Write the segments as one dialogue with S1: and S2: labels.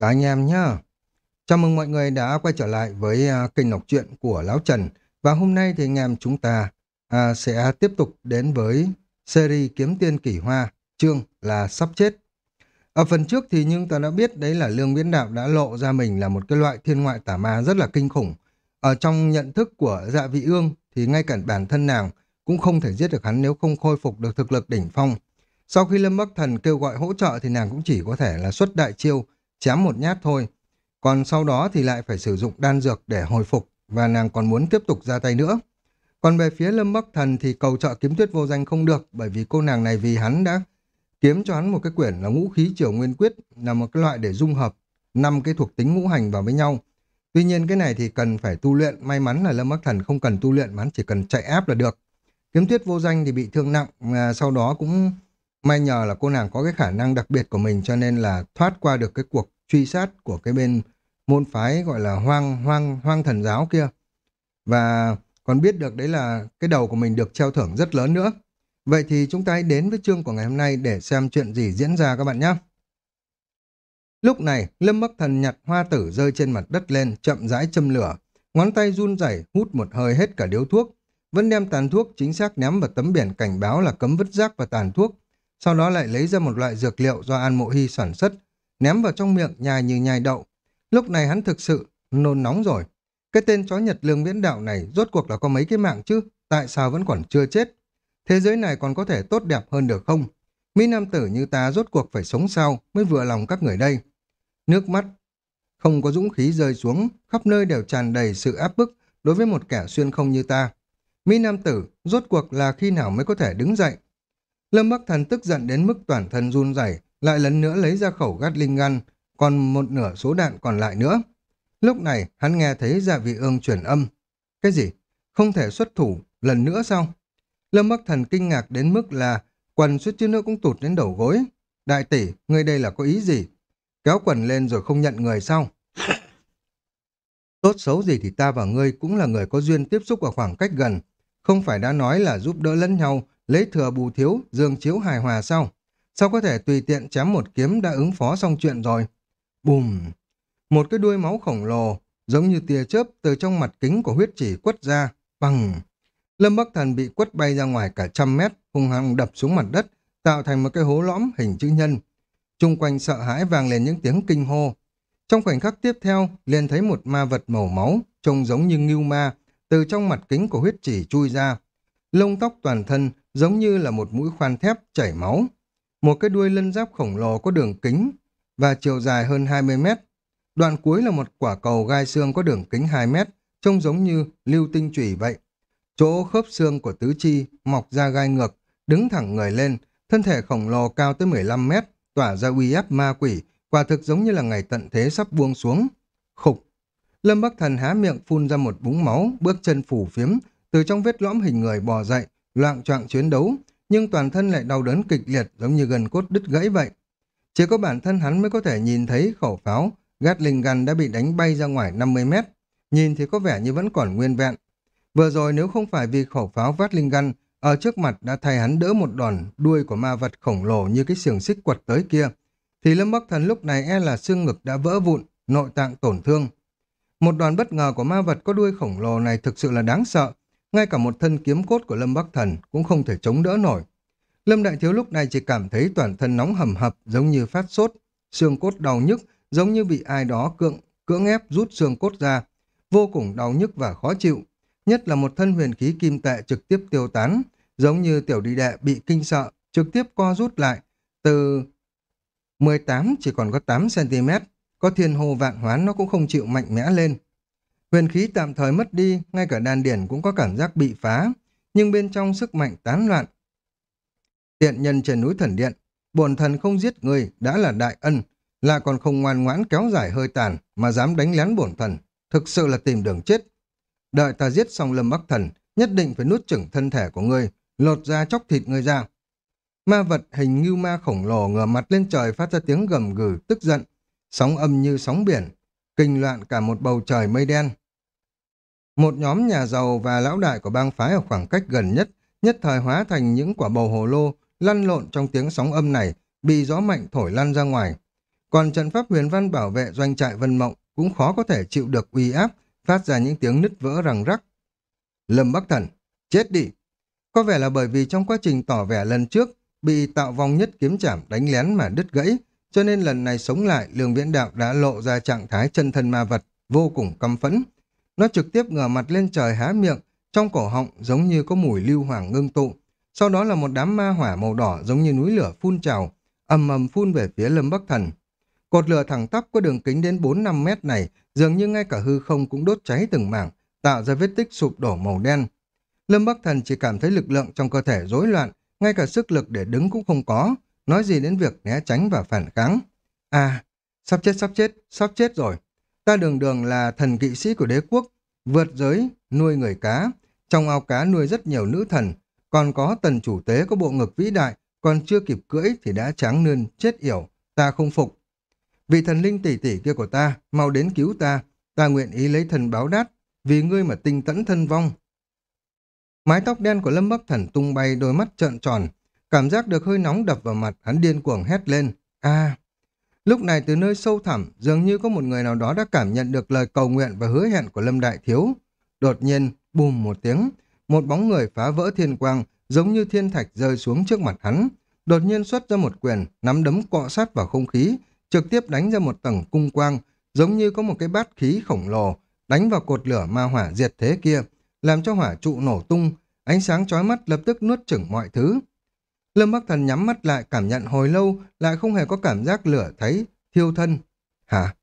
S1: Cả anh em nhá. Chào mừng mọi người đã quay trở lại với uh, kênh đọc truyện của Lão Trần. Và hôm nay thì anh em chúng ta uh, sẽ tiếp tục đến với series Kiếm Tiên Kỷ Hoa, chương là Sắp Chết. Ở phần trước thì nhưng ta đã biết đấy là Lương Viễn Đạo đã lộ ra mình là một cái loại thiên ngoại tả ma rất là kinh khủng. Ở trong nhận thức của dạ vị ương thì ngay cả bản thân nàng cũng không thể giết được hắn nếu không khôi phục được thực lực đỉnh phong. Sau khi Lâm Bắc Thần kêu gọi hỗ trợ thì nàng cũng chỉ có thể là xuất đại chiêu, chém một nhát thôi. Còn sau đó thì lại phải sử dụng đan dược để hồi phục và nàng còn muốn tiếp tục ra tay nữa. Còn về phía Lâm Bắc Thần thì cầu trợ kiếm tuyết vô danh không được bởi vì cô nàng này vì hắn đã kiếm cho hắn một cái quyển là ngũ khí triều nguyên quyết là một cái loại để dung hợp năm cái thuộc tính ngũ hành vào với nhau. Tuy nhiên cái này thì cần phải tu luyện, may mắn là Lâm Bắc Thần không cần tu luyện mà hắn chỉ cần chạy áp là được. Kiếm tuyết vô danh thì bị thương nặng, mà sau đó cũng may nhờ là cô nàng có cái khả năng đặc biệt của mình cho nên là thoát qua được cái cuộc truy sát của cái bên môn phái gọi là hoang hoang hoang thần giáo kia. Và còn biết được đấy là cái đầu của mình được treo thưởng rất lớn nữa. Vậy thì chúng ta hãy đến với chương của ngày hôm nay để xem chuyện gì diễn ra các bạn nhé. Lúc này, Lâm Bắc Thần nhặt hoa tử rơi trên mặt đất lên, chậm rãi châm lửa. Ngón tay run rẩy hút một hơi hết cả điếu thuốc. Vẫn đem tàn thuốc chính xác ném vào tấm biển cảnh báo là cấm vứt rác và tàn thuốc. Sau đó lại lấy ra một loại dược liệu do An Mộ Hy sản xuất, ném vào trong miệng nhai như nhai đậu. Lúc này hắn thực sự nôn nóng rồi. Cái tên chó Nhật Lương Viễn Đạo này rốt cuộc là có mấy cái mạng chứ? Tại sao vẫn còn chưa chết? Thế giới này còn có thể tốt đẹp hơn được không? Mỹ Nam tử như ta rốt cuộc phải sống sao mới vừa lòng các người đây. Nước mắt không có dũng khí rơi xuống, khắp nơi đều tràn đầy sự áp bức đối với một kẻ xuyên không như ta. Mỹ Nam tử rốt cuộc là khi nào mới có thể đứng dậy? Lâm Bắc Thần tức giận đến mức toàn thân run rẩy, lại lần nữa lấy ra khẩu gắt linh ngăn, còn một nửa số đạn còn lại nữa. Lúc này, hắn nghe thấy dạ vị ương chuyển âm. Cái gì? Không thể xuất thủ lần nữa sao? Lâm Bắc Thần kinh ngạc đến mức là quần suýt chứ nữa cũng tụt đến đầu gối. Đại tỷ, ngươi đây là có ý gì? Kéo quần lên rồi không nhận người sao? Tốt xấu gì thì ta và ngươi cũng là người có duyên tiếp xúc ở khoảng cách gần. Không phải đã nói là giúp đỡ lẫn nhau, lấy thừa bù thiếu, dương chiếu hài hòa sao? Sao có thể tùy tiện chém một kiếm đã ứng phó xong chuyện rồi? Bùm! Một cái đuôi máu khổng lồ, giống như tia chớp từ trong mặt kính của huyết chỉ quất ra, bằng... Lâm Bắc Thần bị quất bay ra ngoài cả trăm mét, hung hăng đập xuống mặt đất, tạo thành một cái hố lõm hình chữ nhân. Trung quanh sợ hãi vang lên những tiếng kinh hô. Trong khoảnh khắc tiếp theo, liền thấy một ma vật màu máu, trông giống như ngưu ma, từ trong mặt kính của huyết chỉ chui ra. Lông tóc toàn thân giống như là một mũi khoan thép chảy máu. Một cái đuôi lân giáp khổng lồ có đường kính và chiều dài hơn 20 mét. Đoạn cuối là một quả cầu gai xương có đường kính 2 mét, trông giống như lưu tinh chủy vậy. Chỗ khớp xương của tứ chi mọc ra gai ngược, đứng thẳng người lên, thân thể khổng lồ cao tới 15 mét, tỏa ra uy áp ma quỷ, quả thực giống như là ngày tận thế sắp buông xuống. Khục! Lâm Bắc Thần há miệng phun ra một búng máu, bước chân phủ phiếm, từ trong vết lõm hình người bò dậy, loạn trọng chiến đấu, nhưng toàn thân lại đau đớn kịch liệt giống như gần cốt đứt gãy vậy. Chỉ có bản thân hắn mới có thể nhìn thấy khẩu pháo, Gatling gun đã bị đánh bay ra ngoài 50 mét. Nhìn thì có vẻ như vẫn còn nguyên vẹn. Vừa rồi nếu không phải vì khẩu pháo Gatling gun ở trước mặt đã thay hắn đỡ một đòn đuôi của ma vật khổng lồ như cái xiềng xích quật tới kia, thì Lâm Bắc Thần lúc này e là xương ngực đã vỡ vụn, nội tạng tổn thương. Một đoàn bất ngờ của ma vật có đuôi khổng lồ này thực sự là đáng sợ, ngay cả một thân kiếm cốt của Lâm Bắc Thần cũng không thể chống đỡ nổi. Lâm Đại Thiếu lúc này chỉ cảm thấy toàn thân nóng hầm hập giống như phát sốt, xương cốt đau nhức giống như bị ai đó cưỡng, cưỡng ép rút xương cốt ra, vô cùng đau nhức và khó chịu. Nhất là một thân huyền khí kim tệ trực tiếp tiêu tán, giống như tiểu đi đệ bị kinh sợ, trực tiếp co rút lại, từ 18 chỉ còn có 8cm, có thiên hồ vạn hoán nó cũng không chịu mạnh mẽ lên. Huyền khí tạm thời mất đi, ngay cả đan điển cũng có cảm giác bị phá, nhưng bên trong sức mạnh tán loạn. Tiện nhân trên núi thần điện, bổn thần không giết người đã là đại ân, là còn không ngoan ngoãn kéo dài hơi tàn mà dám đánh lén bổn thần, thực sự là tìm đường chết. Đợi ta giết xong lâm bắc thần, nhất định phải nuốt chửng thân thể của ngươi, lột ra chóc thịt ngươi ra. Ma vật hình như ma khổng lồ ngửa mặt lên trời phát ra tiếng gầm gừ tức giận, sóng âm như sóng biển, kinh loạn cả một bầu trời mây đen. Một nhóm nhà giàu và lão đại của bang phái ở khoảng cách gần nhất, nhất thời hóa thành những quả bầu hồ lô, lăn lộn trong tiếng sóng âm này, bị gió mạnh thổi lăn ra ngoài. Còn trận pháp huyền văn bảo vệ doanh trại Vân Mộng cũng khó có thể chịu được uy áp, phát ra những tiếng nứt vỡ răng rắc. Lâm Bắc Thần, chết đi! Có vẻ là bởi vì trong quá trình tỏ vẻ lần trước, bị tạo vong nhất kiếm chảm đánh lén mà đứt gãy, cho nên lần này sống lại, lường viễn đạo đã lộ ra trạng thái chân thân ma vật, vô cùng căm phẫn. Nó trực tiếp ngửa mặt lên trời há miệng, trong cổ họng giống như có mùi lưu hoàng ngưng tụ. Sau đó là một đám ma hỏa màu đỏ giống như núi lửa phun trào, ầm ầm phun về phía Lâm Bắc Thần. Cột lửa thẳng tắp có đường kính đến 4-5 mét này, dường như ngay cả hư không cũng đốt cháy từng mảng, tạo ra vết tích sụp đổ màu đen. Lâm Bắc Thần chỉ cảm thấy lực lượng trong cơ thể rối loạn, ngay cả sức lực để đứng cũng không có, nói gì đến việc né tránh và phản kháng. À, sắp chết sắp chết, sắp chết rồi. Ta đường đường là thần kỵ sĩ của đế quốc, vượt giới, nuôi người cá. Trong ao cá nuôi rất nhiều nữ thần, còn có tần chủ tế có bộ ngực vĩ đại, còn chưa kịp cưỡi thì đã tráng nươn, chết yểu. Ta không phục. Vị thần linh tỷ tỷ kia của ta, mau đến cứu ta. Ta nguyện ý lấy thần báo đát, vì ngươi mà tinh tẫn thân vong. Mái tóc đen của Lâm Bắc Thần tung bay đôi mắt trợn tròn, cảm giác được hơi nóng đập vào mặt, hắn điên cuồng hét lên. a Lúc này từ nơi sâu thẳm, dường như có một người nào đó đã cảm nhận được lời cầu nguyện và hứa hẹn của Lâm Đại Thiếu. Đột nhiên, bùm một tiếng, một bóng người phá vỡ thiên quang, giống như thiên thạch rơi xuống trước mặt hắn. Đột nhiên xuất ra một quyền, nắm đấm cọ sát vào không khí, trực tiếp đánh ra một tầng cung quang, giống như có một cái bát khí khổng lồ, đánh vào cột lửa ma hỏa diệt thế kia, làm cho hỏa trụ nổ tung, ánh sáng chói mắt lập tức nuốt chửng mọi thứ. Lâm Bắc Thần nhắm mắt lại cảm nhận hồi lâu, lại không hề có cảm giác lửa thấy, thiêu thân. Hả?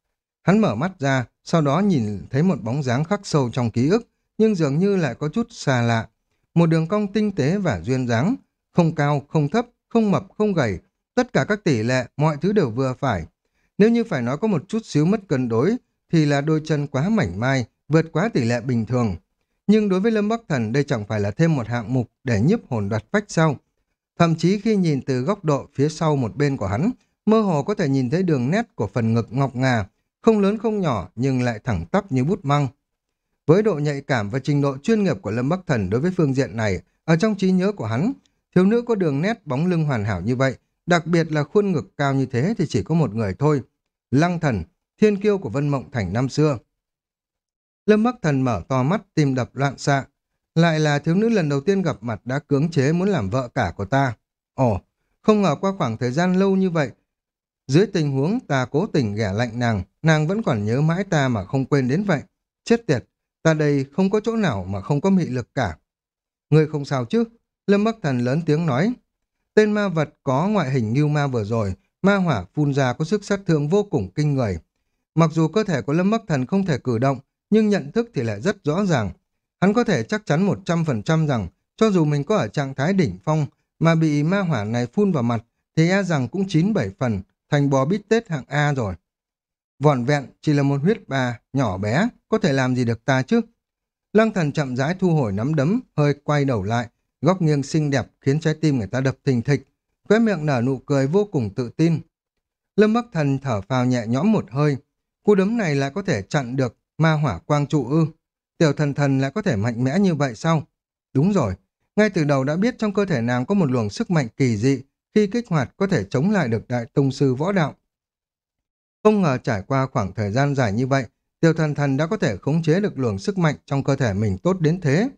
S1: Hắn mở mắt ra, sau đó nhìn thấy một bóng dáng khắc sâu trong ký ức, nhưng dường như lại có chút xa lạ. Một đường cong tinh tế và duyên dáng, không cao, không thấp, không mập, không gầy, tất cả các tỷ lệ, mọi thứ đều vừa phải. Nếu như phải nói có một chút xíu mất cân đối, thì là đôi chân quá mảnh mai, vượt quá tỷ lệ bình thường. Nhưng đối với Lâm Bắc Thần đây chẳng phải là thêm một hạng mục để nhiếp hồn đoạt phách sao. Thậm chí khi nhìn từ góc độ phía sau một bên của hắn, mơ hồ có thể nhìn thấy đường nét của phần ngực ngọc ngà, không lớn không nhỏ nhưng lại thẳng tắp như bút măng. Với độ nhạy cảm và trình độ chuyên nghiệp của Lâm Bắc Thần đối với phương diện này, ở trong trí nhớ của hắn, thiếu nữ có đường nét bóng lưng hoàn hảo như vậy, đặc biệt là khuôn ngực cao như thế thì chỉ có một người thôi. Lăng thần, thiên kiêu của Vân Mộng Thành năm xưa. Lâm Bắc Thần mở to mắt tim đập loạn xạ. Lại là thiếu nữ lần đầu tiên gặp mặt đã cưỡng chế muốn làm vợ cả của ta. Ồ, không ngờ qua khoảng thời gian lâu như vậy, dưới tình huống ta cố tình ghẻ lạnh nàng, nàng vẫn còn nhớ mãi ta mà không quên đến vậy. Chết tiệt, ta đây không có chỗ nào mà không có mị lực cả. Ngươi không sao chứ? Lâm Bắc Thần lớn tiếng nói. Tên ma vật có ngoại hình như ma vừa rồi, ma hỏa phun ra có sức sát thương vô cùng kinh người. Mặc dù cơ thể của Lâm Bắc Thần không thể cử động, nhưng nhận thức thì lại rất rõ ràng. Hắn có thể chắc chắn 100% rằng cho dù mình có ở trạng thái đỉnh phong mà bị ma hỏa này phun vào mặt thì e rằng cũng 9-7 phần thành bò bít tết hạng A rồi. Vỏn vẹn chỉ là một huyết bà nhỏ bé, có thể làm gì được ta chứ? Lăng thần chậm rãi thu hồi nắm đấm, hơi quay đầu lại, góc nghiêng xinh đẹp khiến trái tim người ta đập thình thịch, khóe miệng nở nụ cười vô cùng tự tin. Lâm Bắc Thần thở phào nhẹ nhõm một hơi, cú đấm này lại có thể chặn được ma hỏa quang trụ ư. Tiểu thần thần lại có thể mạnh mẽ như vậy sao? Đúng rồi, ngay từ đầu đã biết trong cơ thể nàng có một luồng sức mạnh kỳ dị, khi kích hoạt có thể chống lại được đại tông sư võ đạo. Không ngờ trải qua khoảng thời gian dài như vậy, tiểu thần thần đã có thể khống chế được luồng sức mạnh trong cơ thể mình tốt đến thế.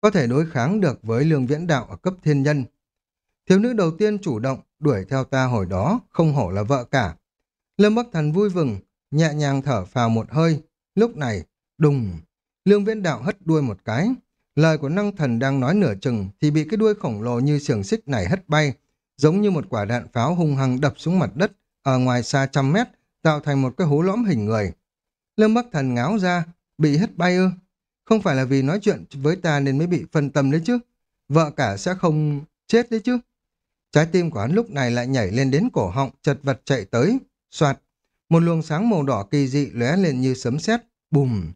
S1: Có thể đối kháng được với lương viễn đạo ở cấp thiên nhân. Thiếu nữ đầu tiên chủ động đuổi theo ta hồi đó, không hổ là vợ cả. Lâm Bắc Thần vui vừng, nhẹ nhàng thở phào một hơi. Lúc này, đùng, lương viễn đạo hất đuôi một cái. Lời của năng thần đang nói nửa chừng thì bị cái đuôi khổng lồ như xiềng xích này hất bay, giống như một quả đạn pháo hung hăng đập xuống mặt đất ở ngoài xa trăm mét, tạo thành một cái hố lõm hình người. Lương Bắc Thần ngáo ra, bị hất bay ư? Không phải là vì nói chuyện với ta nên mới bị phân tâm đấy chứ? Vợ cả sẽ không chết đấy chứ? Trái tim của hắn lúc này lại nhảy lên đến cổ họng, chật vật chạy tới, soạt. Một luồng sáng màu đỏ kỳ dị lóe lên như sấm sét, bùm.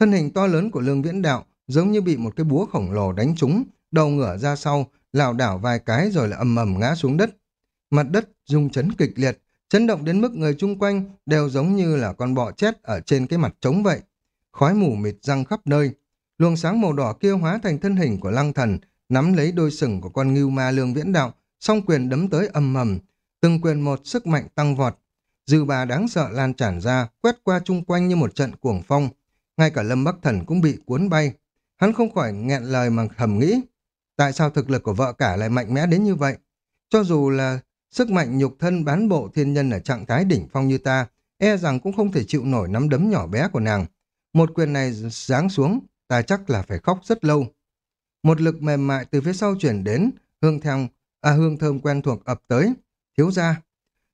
S1: Thân hình to lớn của Lương Viễn Đạo giống như bị một cái búa khổng lồ đánh trúng, đầu ngửa ra sau, lảo đảo vài cái rồi lại ầm ầm ngã xuống đất. Mặt đất rung chấn kịch liệt, chấn động đến mức người chung quanh đều giống như là con bọ chết ở trên cái mặt trống vậy. Khói mù mịt răng khắp nơi, luồng sáng màu đỏ kia hóa thành thân hình của lăng thần, nắm lấy đôi sừng của con ngưu ma lương viễn đạo, song quyền đấm tới ầm ầm, từng quyền một sức mạnh tăng vọt. dư bà đáng sợ lan tràn ra, quét qua chung quanh như một trận cuồng phong. Ngay cả Lâm Bắc Thần cũng bị cuốn bay. Hắn không khỏi nghẹn lời mà thầm nghĩ. Tại sao thực lực của vợ cả lại mạnh mẽ đến như vậy? Cho dù là sức mạnh nhục thân bán bộ thiên nhân ở trạng thái đỉnh phong như ta, e rằng cũng không thể chịu nổi nắm đấm nhỏ bé của nàng. Một quyền này giáng xuống, ta chắc là phải khóc rất lâu. Một lực mềm mại từ phía sau chuyển đến, hương thang, à hương thơm quen thuộc ập tới. Thiếu ra.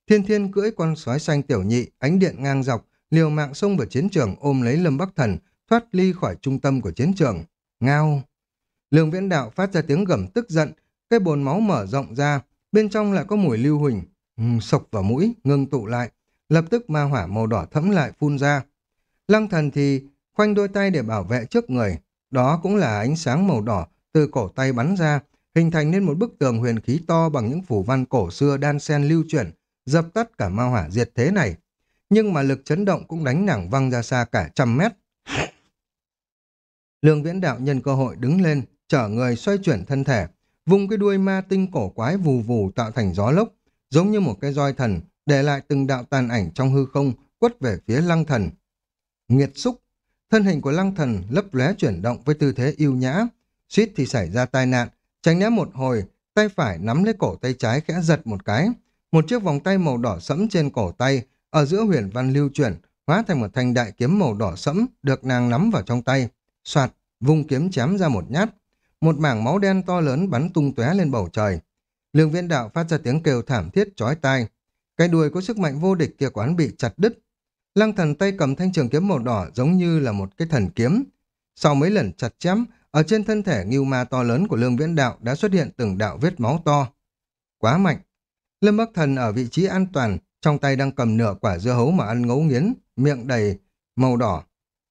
S1: Thiên thiên cưỡi con sói xanh tiểu nhị, ánh điện ngang dọc, liều mạng xông vào chiến trường ôm lấy Lâm Bắc Thần, thoát ly khỏi trung tâm của chiến trường. Ngao. Lương viễn đạo phát ra tiếng gầm tức giận, cái bồn máu mở rộng ra, bên trong lại có mùi lưu huỳnh, ừ, sộc vào mũi, ngưng tụ lại, lập tức ma hỏa màu đỏ thẫm lại phun ra. Lăng thần thì khoanh đôi tay để bảo vệ trước người, đó cũng là ánh sáng màu đỏ từ cổ tay bắn ra, hình thành nên một bức tường huyền khí to bằng những phủ văn cổ xưa đan sen lưu chuyển, dập tắt cả ma hỏa diệt thế này. Nhưng mà lực chấn động cũng đánh nàng văng ra xa cả trăm mét. Lương viễn đạo nhân cơ hội đứng lên, chở người xoay chuyển thân thể, vùng cái đuôi ma tinh cổ quái vù vù tạo thành gió lốc, giống như một cái roi thần, để lại từng đạo tàn ảnh trong hư không, quất về phía lăng thần. Nghiệt xúc, thân hình của lăng thần lấp lóe chuyển động với tư thế yêu nhã, suýt thì xảy ra tai nạn, tránh né một hồi, tay phải nắm lấy cổ tay trái khẽ giật một cái, một chiếc vòng tay màu đỏ sẫm trên cổ tay, ở giữa huyền văn lưu chuyển, hóa thành một thanh đại kiếm màu đỏ sẫm được nàng nắm vào trong tay. Soạt, vung kiếm chém ra một nhát, một mảng máu đen to lớn bắn tung tóe lên bầu trời. Lương Viễn Đạo phát ra tiếng kêu thảm thiết chói tai. Cái đuôi có sức mạnh vô địch kia quán bị chặt đứt. Lăng thần tay cầm thanh trường kiếm màu đỏ giống như là một cái thần kiếm. Sau mấy lần chặt chém, ở trên thân thể ngưu ma to lớn của Lương Viễn Đạo đã xuất hiện từng đạo vết máu to. Quá mạnh. Lâm Bắc Thần ở vị trí an toàn, trong tay đang cầm nửa quả dưa hấu mà ăn ngấu nghiến, miệng đầy màu đỏ.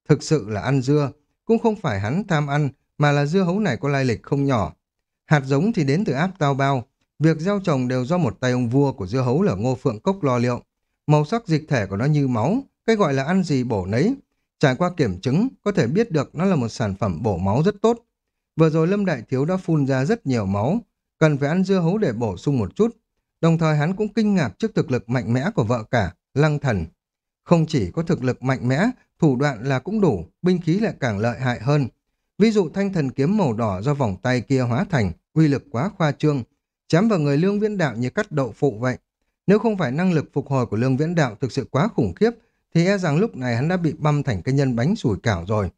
S1: Thực sự là ăn dưa, cũng không phải hắn tham ăn, mà là dưa hấu này có lai lịch không nhỏ. Hạt giống thì đến từ áp tao bao, việc gieo trồng đều do một tay ông vua của dưa hấu là Ngô Phượng Cốc lo liệu. Màu sắc dịch thể của nó như máu, cái gọi là ăn gì bổ nấy. Trải qua kiểm chứng, có thể biết được nó là một sản phẩm bổ máu rất tốt. Vừa rồi Lâm Đại Thiếu đã phun ra rất nhiều máu, cần phải ăn dưa hấu để bổ sung một chút. Đồng thời hắn cũng kinh ngạc trước thực lực mạnh mẽ của vợ cả, Lăng Thần. Không chỉ có thực lực mạnh mẽ, thủ đoạn là cũng đủ, binh khí lại càng lợi hại hơn. Ví dụ thanh thần kiếm màu đỏ do vòng tay kia hóa thành, uy lực quá khoa trương, chém vào người lương viễn đạo như cắt đậu phụ vậy. Nếu không phải năng lực phục hồi của lương viễn đạo thực sự quá khủng khiếp, thì e rằng lúc này hắn đã bị băm thành cái nhân bánh sủi cảo rồi.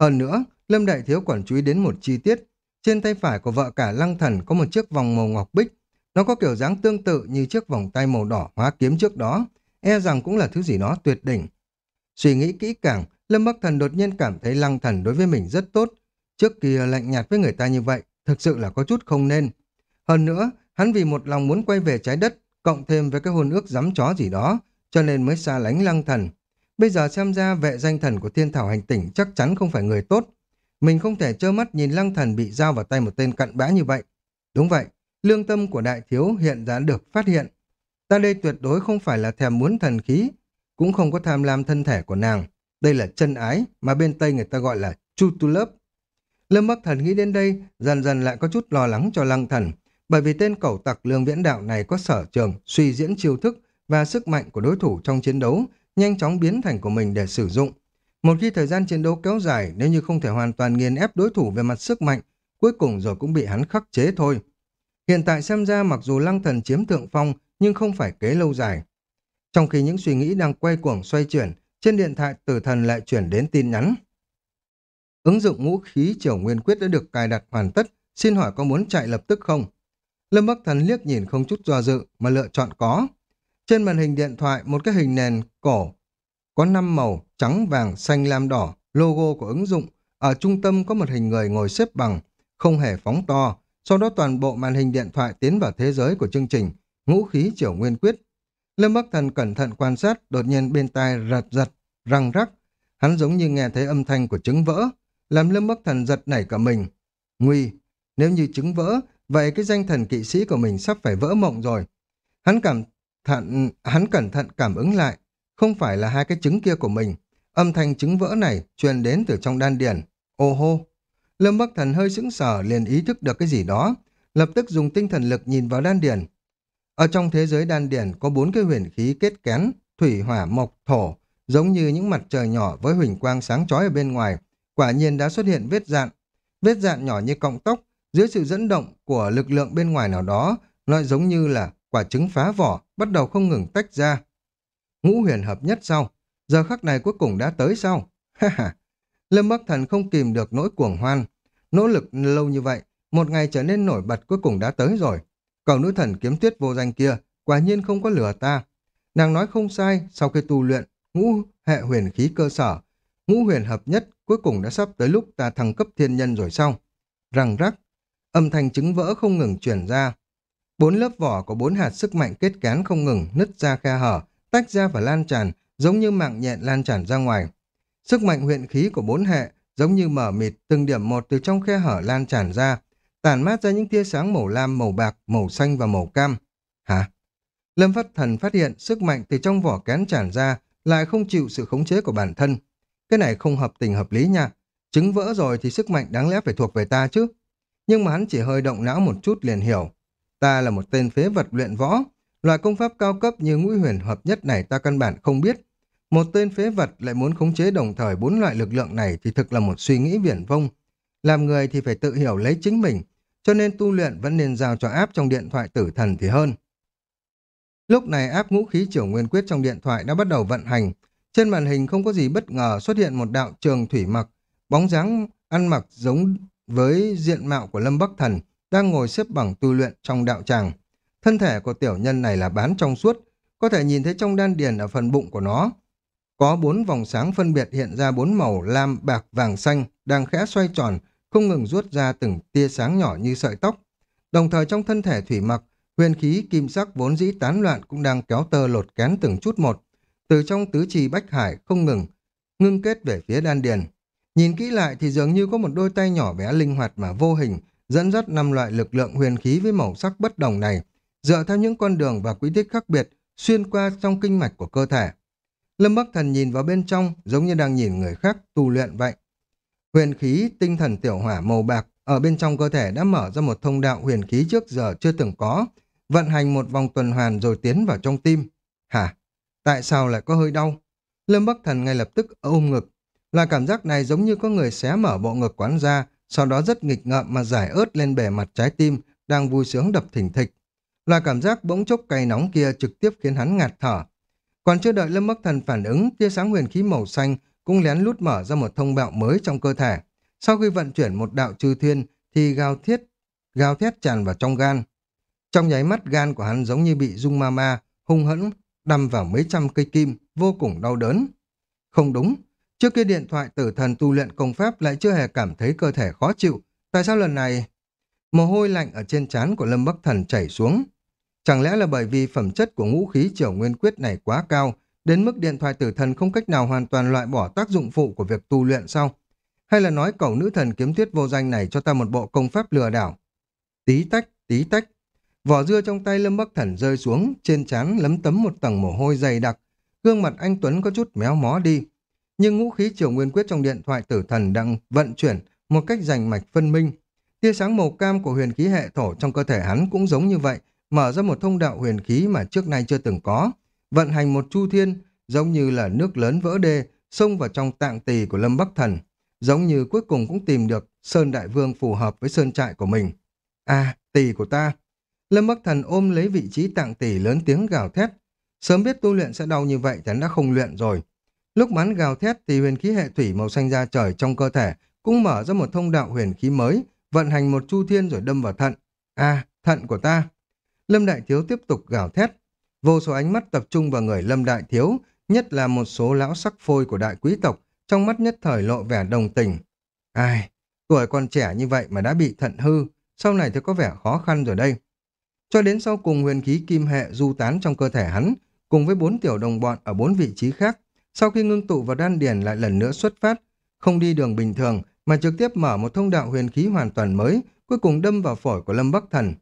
S1: Hơn nữa, Lâm Đại Thiếu quản chú ý đến một chi tiết. Trên tay phải của vợ cả lăng thần có một chiếc vòng màu ngọc bích. Nó có kiểu dáng tương tự như chiếc vòng tay màu đỏ hóa kiếm trước đó. E rằng cũng là thứ gì đó tuyệt đỉnh. Suy nghĩ kỹ càng, Lâm Bắc Thần đột nhiên cảm thấy lăng thần đối với mình rất tốt. Trước kia lạnh nhạt với người ta như vậy, thực sự là có chút không nên. Hơn nữa, hắn vì một lòng muốn quay về trái đất, cộng thêm với cái hôn ước dám chó gì đó, cho nên mới xa lánh lăng thần. Bây giờ xem ra vệ danh thần của thiên thảo hành tỉnh chắc chắn không phải người tốt. Mình không thể trơ mắt nhìn lăng thần bị giao vào tay một tên cặn bã như vậy. Đúng vậy, lương tâm của đại thiếu hiện đã được phát hiện. Ta đây tuyệt đối không phải là thèm muốn thần khí, cũng không có tham lam thân thể của nàng. Đây là chân ái mà bên Tây người ta gọi là chu tu lớp. Lâm Bắc Thần nghĩ đến đây, dần dần lại có chút lo lắng cho lăng thần, bởi vì tên cẩu tặc lương viễn đạo này có sở trường, suy diễn chiêu thức và sức mạnh của đối thủ trong chiến đấu, nhanh chóng biến thành của mình để sử dụng. Một khi thời gian chiến đấu kéo dài, nếu như không thể hoàn toàn nghiền ép đối thủ về mặt sức mạnh, cuối cùng rồi cũng bị hắn khắc chế thôi. Hiện tại xem ra mặc dù lăng thần chiếm thượng phong, nhưng không phải kế lâu dài. Trong khi những suy nghĩ đang quay cuồng xoay chuyển, trên điện thoại tử thần lại chuyển đến tin nhắn. Ứng dụng ngũ khí triều nguyên quyết đã được cài đặt hoàn tất, xin hỏi có muốn chạy lập tức không? Lâm Bắc Thần liếc nhìn không chút do dự mà lựa chọn có. Trên màn hình điện thoại một cái hình nền cổ có 5 màu trắng, vàng, xanh, lam, đỏ, logo của ứng dụng. Ở trung tâm có một hình người ngồi xếp bằng, không hề phóng to. Sau đó toàn bộ màn hình điện thoại tiến vào thế giới của chương trình Ngũ khí triều nguyên quyết. Lâm Bắc Thần cẩn thận quan sát, đột nhiên bên tai rật giật, răng rắc. Hắn giống như nghe thấy âm thanh của trứng vỡ, làm Lâm Bắc Thần giật nảy cả mình. Nguy, nếu như trứng vỡ, vậy cái danh thần kỵ sĩ của mình sắp phải vỡ mộng rồi. Hắn cảm thận, hắn cẩn thận cảm ứng lại, không phải là hai cái trứng kia của mình. Âm thanh trứng vỡ này truyền đến từ trong đan điền. Ô hô! Lâm Bắc Thần hơi sững sờ liền ý thức được cái gì đó, lập tức dùng tinh thần lực nhìn vào đan điền. Ở trong thế giới đan điền có bốn cái huyền khí kết kén, thủy hỏa mộc thổ, giống như những mặt trời nhỏ với huỳnh quang sáng chói ở bên ngoài, quả nhiên đã xuất hiện vết dạn. Vết dạn nhỏ như cọng tóc, dưới sự dẫn động của lực lượng bên ngoài nào đó, nó giống như là quả trứng phá vỏ, bắt đầu không ngừng tách ra. Ngũ huyền hợp nhất sau, giờ khắc này cuối cùng đã tới sau. Ha ha, Lâm Bắc Thần không kìm được nỗi cuồng hoan. Nỗ lực lâu như vậy, một ngày trở nên nổi bật cuối cùng đã tới rồi. Cầu nữ thần kiếm tuyết vô danh kia, quả nhiên không có lừa ta. Nàng nói không sai, sau khi tu luyện, ngũ hệ huyền khí cơ sở, ngũ huyền hợp nhất cuối cùng đã sắp tới lúc ta thăng cấp thiên nhân rồi xong. Răng rắc, âm thanh trứng vỡ không ngừng chuyển ra. Bốn lớp vỏ có bốn hạt sức mạnh kết cán không ngừng nứt ra khe hở, tách ra và lan tràn, giống như mạng nhện lan tràn ra ngoài. Sức mạnh huyện khí của bốn hệ giống như mở mịt từng điểm một từ trong khe hở lan tràn ra, tản mát ra những tia sáng màu lam, màu bạc, màu xanh và màu cam. Hả? Lâm Phát Thần phát hiện sức mạnh từ trong vỏ kén tràn ra lại không chịu sự khống chế của bản thân. Cái này không hợp tình hợp lý nha. Trứng vỡ rồi thì sức mạnh đáng lẽ phải thuộc về ta chứ. Nhưng mà hắn chỉ hơi động não một chút liền hiểu. Ta là một tên phế vật luyện võ. Loại công pháp cao cấp như ngũ huyền hợp nhất này ta căn bản không biết. Một tên phế vật lại muốn khống chế đồng thời bốn loại lực lượng này thì thực là một suy nghĩ viển vông. Làm người thì phải tự hiểu lấy chính mình, cho nên tu luyện vẫn nên giao cho áp trong điện thoại tử thần thì hơn. Lúc này áp ngũ khí trưởng nguyên quyết trong điện thoại đã bắt đầu vận hành. Trên màn hình không có gì bất ngờ xuất hiện một đạo trường thủy mặc, bóng dáng ăn mặc giống với diện mạo của Lâm Bắc Thần, đang ngồi xếp bằng tu luyện trong đạo tràng. Thân thể của tiểu nhân này là bán trong suốt, có thể nhìn thấy trong đan điền ở phần bụng của nó. Có bốn vòng sáng phân biệt hiện ra bốn màu lam, bạc, vàng, xanh, đang khẽ xoay tròn, không ngừng rút ra từng tia sáng nhỏ như sợi tóc. Đồng thời trong thân thể thủy mặc, huyền khí kim sắc vốn dĩ tán loạn cũng đang kéo tơ lột kén từng chút một. Từ trong tứ trì bách hải không ngừng, ngưng kết về phía đan điền. Nhìn kỹ lại thì dường như có một đôi tay nhỏ bé linh hoạt mà vô hình, dẫn dắt năm loại lực lượng huyền khí với màu sắc bất đồng này, dựa theo những con đường và quy tích khác biệt, xuyên qua trong kinh mạch của cơ thể. Lâm Bắc Thần nhìn vào bên trong giống như đang nhìn người khác tu luyện vậy. Huyền khí tinh thần tiểu hỏa màu bạc ở bên trong cơ thể đã mở ra một thông đạo huyền khí trước giờ chưa từng có, vận hành một vòng tuần hoàn rồi tiến vào trong tim. Hả? Tại sao lại có hơi đau? Lâm Bắc Thần ngay lập tức ôm ngực. Là cảm giác này giống như có người xé mở bộ ngực quán ra, sau đó rất nghịch ngợm mà giải ớt lên bề mặt trái tim, đang vui sướng đập thỉnh thịch. Là cảm giác bỗng chốc cay nóng kia trực tiếp khiến hắn ngạt thở. Còn chưa đợi Lâm Bắc Thần phản ứng, tia sáng huyền khí màu xanh cũng lén lút mở ra một thông bạo mới trong cơ thể. Sau khi vận chuyển một đạo trừ thiên thì gào thiết, gào thét tràn vào trong gan. Trong nháy mắt gan của hắn giống như bị dung ma ma, hung hẫn, đâm vào mấy trăm cây kim, vô cùng đau đớn. Không đúng, trước kia điện thoại tử thần tu luyện công pháp lại chưa hề cảm thấy cơ thể khó chịu. Tại sao lần này... Mồ hôi lạnh ở trên trán của Lâm Bắc Thần chảy xuống. Chẳng lẽ là bởi vì phẩm chất của ngũ khí triều nguyên quyết này quá cao, đến mức điện thoại tử thần không cách nào hoàn toàn loại bỏ tác dụng phụ của việc tu luyện sao? Hay là nói cậu nữ thần kiếm tuyết vô danh này cho ta một bộ công pháp lừa đảo? Tí tách, tí tách. Vỏ dưa trong tay Lâm Bắc Thần rơi xuống, trên trán lấm tấm một tầng mồ hôi dày đặc. Gương mặt anh Tuấn có chút méo mó đi. Nhưng ngũ khí triều nguyên quyết trong điện thoại tử thần đang vận chuyển một cách rành mạch phân minh. Tia sáng màu cam của huyền khí hệ thổ trong cơ thể hắn cũng giống như vậy, mở ra một thông đạo huyền khí mà trước nay chưa từng có, vận hành một chu thiên, giống như là nước lớn vỡ đê, xông vào trong tạng tỳ của Lâm Bắc Thần, giống như cuối cùng cũng tìm được Sơn Đại Vương phù hợp với sơn trại của mình. À, tỳ của ta! Lâm Bắc Thần ôm lấy vị trí tạng tỳ lớn tiếng gào thét. Sớm biết tu luyện sẽ đau như vậy thì hắn đã không luyện rồi. Lúc bắn gào thét thì huyền khí hệ thủy màu xanh ra trời trong cơ thể cũng mở ra một thông đạo huyền khí mới, vận hành một chu thiên rồi đâm vào thận. À, thận của ta! Lâm Đại Thiếu tiếp tục gào thét. Vô số ánh mắt tập trung vào người Lâm Đại Thiếu, nhất là một số lão sắc phôi của đại quý tộc, trong mắt nhất thời lộ vẻ đồng tình. Ai, tuổi còn trẻ như vậy mà đã bị thận hư, sau này thì có vẻ khó khăn rồi đây. Cho đến sau cùng huyền khí kim hệ du tán trong cơ thể hắn, cùng với bốn tiểu đồng bọn ở bốn vị trí khác, sau khi ngưng tụ vào đan điền lại lần nữa xuất phát, không đi đường bình thường mà trực tiếp mở một thông đạo huyền khí hoàn toàn mới, cuối cùng đâm vào phổi của Lâm Bắc Thần.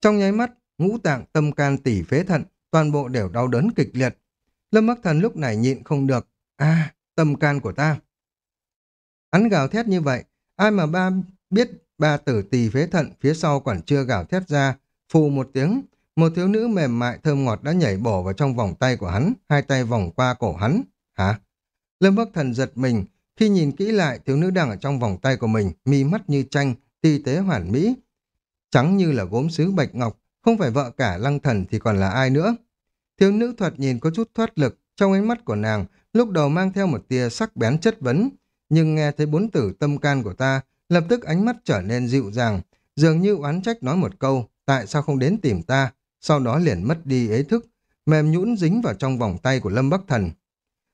S1: Trong nháy mắt, ngũ tạng, tâm can, tỉ phế thận, toàn bộ đều đau đớn kịch liệt. Lâm Bắc Thần lúc này nhịn không được. À, tâm can của ta. Hắn gào thét như vậy, ai mà ba biết ba tử tỳ phế thận phía sau còn chưa gào thét ra, phù một tiếng, một thiếu nữ mềm mại thơm ngọt đã nhảy bổ vào trong vòng tay của hắn, hai tay vòng qua cổ hắn. Hả? Lâm Bắc Thần giật mình, khi nhìn kỹ lại thiếu nữ đang ở trong vòng tay của mình, mi mắt như tranh, ti tế hoàn mỹ. Trắng như là gốm sứ bạch ngọc, không phải vợ cả lăng thần thì còn là ai nữa. Thiếu nữ thuật nhìn có chút thoát lực, trong ánh mắt của nàng lúc đầu mang theo một tia sắc bén chất vấn, nhưng nghe thấy bốn tử tâm can của ta, lập tức ánh mắt trở nên dịu dàng, dường như oán trách nói một câu, tại sao không đến tìm ta, sau đó liền mất đi ý thức, mềm nhũn dính vào trong vòng tay của Lâm Bắc Thần.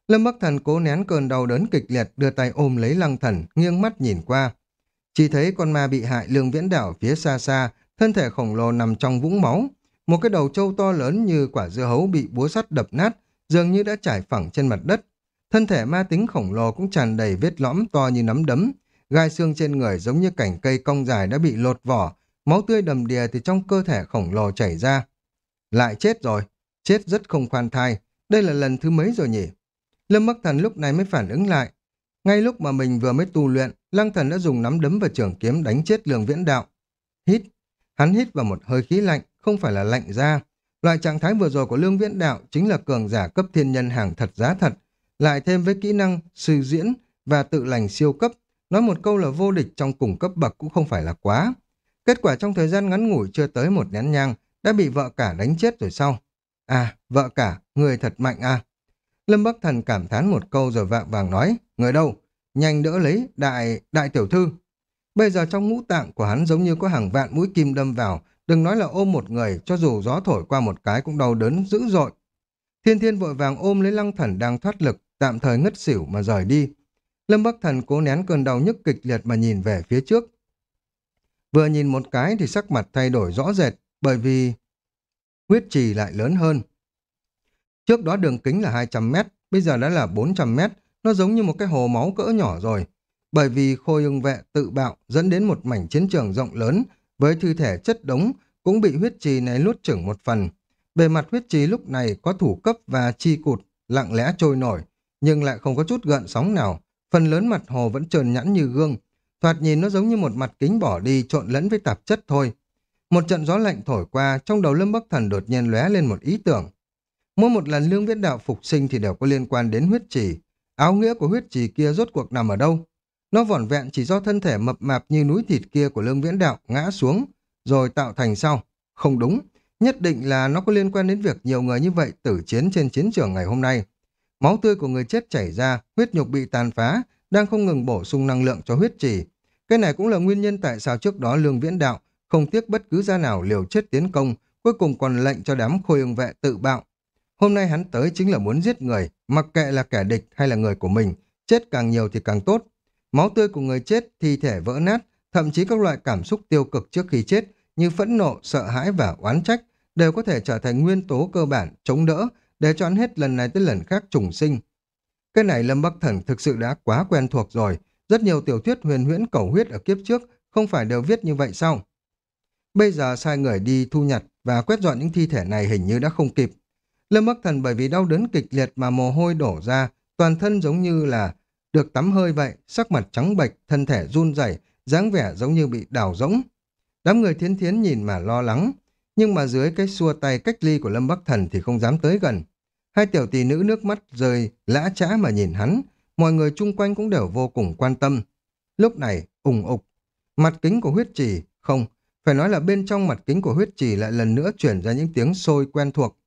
S1: Lâm Bắc Thần cố nén cơn đau đớn kịch liệt đưa tay ôm lấy lăng thần, nghiêng mắt nhìn qua. Chỉ thấy con ma bị hại lương viễn đảo phía xa xa, thân thể khổng lồ nằm trong vũng máu. Một cái đầu trâu to lớn như quả dưa hấu bị búa sắt đập nát, dường như đã trải phẳng trên mặt đất. Thân thể ma tính khổng lồ cũng tràn đầy vết lõm to như nắm đấm. Gai xương trên người giống như cảnh cây cong dài đã bị lột vỏ, máu tươi đầm đìa từ trong cơ thể khổng lồ chảy ra. Lại chết rồi, chết rất không khoan thai, đây là lần thứ mấy rồi nhỉ? Lâm Bắc Thần lúc này mới phản ứng lại. Ngay lúc mà mình vừa mới tu luyện, Lăng Thần đã dùng nắm đấm và trường kiếm đánh chết Lương viễn đạo. Hít, hắn hít vào một hơi khí lạnh, không phải là lạnh ra. Loại trạng thái vừa rồi của lương viễn đạo chính là cường giả cấp thiên nhân hàng thật giá thật, lại thêm với kỹ năng sư diễn và tự lành siêu cấp, nói một câu là vô địch trong cùng cấp bậc cũng không phải là quá. Kết quả trong thời gian ngắn ngủi chưa tới một nén nhang, đã bị vợ cả đánh chết rồi sau. À, vợ cả, người thật mạnh à. Lâm Bắc Thần cảm thán một câu rồi vạng vàng nói, người đâu? Nhanh đỡ lấy, đại, đại tiểu thư. Bây giờ trong ngũ tạng của hắn giống như có hàng vạn mũi kim đâm vào, đừng nói là ôm một người, cho dù gió thổi qua một cái cũng đau đớn dữ dội. Thiên thiên vội vàng ôm lấy lăng thần đang thoát lực, tạm thời ngất xỉu mà rời đi. Lâm Bắc Thần cố nén cơn đau nhức kịch liệt mà nhìn về phía trước. Vừa nhìn một cái thì sắc mặt thay đổi rõ rệt, bởi vì huyết trì lại lớn hơn. Trước đó đường kính là 200 mét, bây giờ đã là 400 mét, nó giống như một cái hồ máu cỡ nhỏ rồi. Bởi vì khôi ưng vệ tự bạo dẫn đến một mảnh chiến trường rộng lớn với thư thể chất đống cũng bị huyết trì này lút chửng một phần. Bề mặt huyết trì lúc này có thủ cấp và chi cụt lặng lẽ trôi nổi, nhưng lại không có chút gợn sóng nào. Phần lớn mặt hồ vẫn trơn nhẵn như gương. Thoạt nhìn nó giống như một mặt kính bỏ đi trộn lẫn với tạp chất thôi. Một trận gió lạnh thổi qua, trong đầu Lâm Bắc Thần đột nhiên lóe lên một ý tưởng. Mỗi một lần lương viết đạo phục sinh thì đều có liên quan đến huyết trì. Áo nghĩa của huyết trì kia rốt cuộc nằm ở đâu? Nó vỏn vẹn chỉ do thân thể mập mạp như núi thịt kia của lương viễn đạo ngã xuống, rồi tạo thành sau. Không đúng, nhất định là nó có liên quan đến việc nhiều người như vậy tử chiến trên chiến trường ngày hôm nay. Máu tươi của người chết chảy ra, huyết nhục bị tàn phá, đang không ngừng bổ sung năng lượng cho huyết trì. Cái này cũng là nguyên nhân tại sao trước đó lương viễn đạo không tiếc bất cứ ra nào liều chết tiến công, cuối cùng còn lệnh cho đám khôi ưng vệ tự bạo. Hôm nay hắn tới chính là muốn giết người, mặc kệ là kẻ địch hay là người của mình, chết càng nhiều thì càng tốt. Máu tươi của người chết, thi thể vỡ nát, thậm chí các loại cảm xúc tiêu cực trước khi chết như phẫn nộ, sợ hãi và oán trách đều có thể trở thành nguyên tố cơ bản chống đỡ để cho hắn hết lần này tới lần khác trùng sinh. Cái này Lâm Bắc Thần thực sự đã quá quen thuộc rồi, rất nhiều tiểu thuyết huyền huyễn cầu huyết ở kiếp trước không phải đều viết như vậy sao? Bây giờ sai người đi thu nhặt và quét dọn những thi thể này hình như đã không kịp. Lâm Bắc Thần bởi vì đau đớn kịch liệt mà mồ hôi đổ ra, toàn thân giống như là được tắm hơi vậy, sắc mặt trắng bệch, thân thể run rẩy, dáng vẻ giống như bị đào rỗng. Đám người thiến thiến nhìn mà lo lắng, nhưng mà dưới cái xua tay cách ly của Lâm Bắc Thần thì không dám tới gần. Hai tiểu tỷ nữ nước mắt rơi lã chã mà nhìn hắn, mọi người chung quanh cũng đều vô cùng quan tâm. Lúc này, ủng ục, mặt kính của huyết trì, không, phải nói là bên trong mặt kính của huyết trì lại lần nữa chuyển ra những tiếng sôi quen thuộc.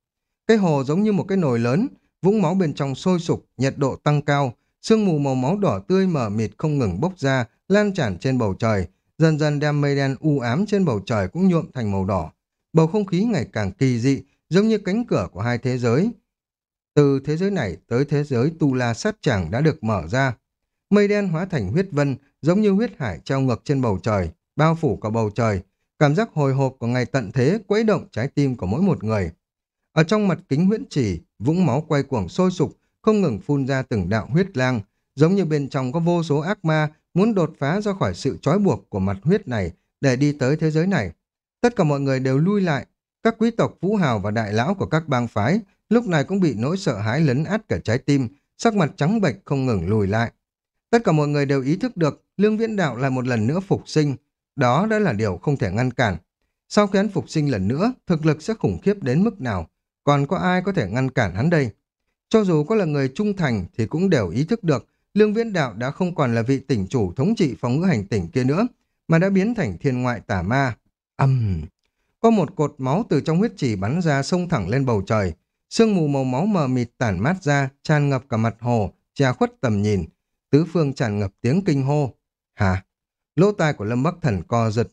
S1: Cái hồ giống như một cái nồi lớn, vũng máu bên trong sôi sục, nhiệt độ tăng cao, sương mù màu máu đỏ tươi mờ mịt không ngừng bốc ra, lan tràn trên bầu trời, dần dần đem mây đen u ám trên bầu trời cũng nhuộm thành màu đỏ. Bầu không khí ngày càng kỳ dị, giống như cánh cửa của hai thế giới. Từ thế giới này tới thế giới tu la sát chẳng đã được mở ra. Mây đen hóa thành huyết vân, giống như huyết hải treo ngược trên bầu trời, bao phủ cả bầu trời. Cảm giác hồi hộp của ngày tận thế quấy động trái tim của mỗi một người. Ở trong mặt kính huyễn chỉ, vũng máu quay cuồng sôi sục, không ngừng phun ra từng đạo huyết lang, giống như bên trong có vô số ác ma muốn đột phá ra khỏi sự trói buộc của mặt huyết này để đi tới thế giới này. Tất cả mọi người đều lui lại, các quý tộc vũ hào và đại lão của các bang phái lúc này cũng bị nỗi sợ hãi lấn át cả trái tim, sắc mặt trắng bệch không ngừng lùi lại. Tất cả mọi người đều ý thức được Lương Viễn Đạo lại một lần nữa phục sinh, đó đã là điều không thể ngăn cản. Sau khi hắn phục sinh lần nữa, thực lực sẽ khủng khiếp đến mức nào? Còn có ai có thể ngăn cản hắn đây? Cho dù có là người trung thành thì cũng đều ý thức được Lương Viễn Đạo đã không còn là vị tỉnh chủ thống trị phòng ngữ hành tỉnh kia nữa, mà đã biến thành thiên ngoại tả ma. Âm! Uhm. Có một cột máu từ trong huyết chỉ bắn ra sông thẳng lên bầu trời. Sương mù màu máu mờ mịt tản mát ra, tràn ngập cả mặt hồ, che khuất tầm nhìn. Tứ phương tràn ngập tiếng kinh hô. Hả? Lỗ tai của Lâm Bắc Thần co giật.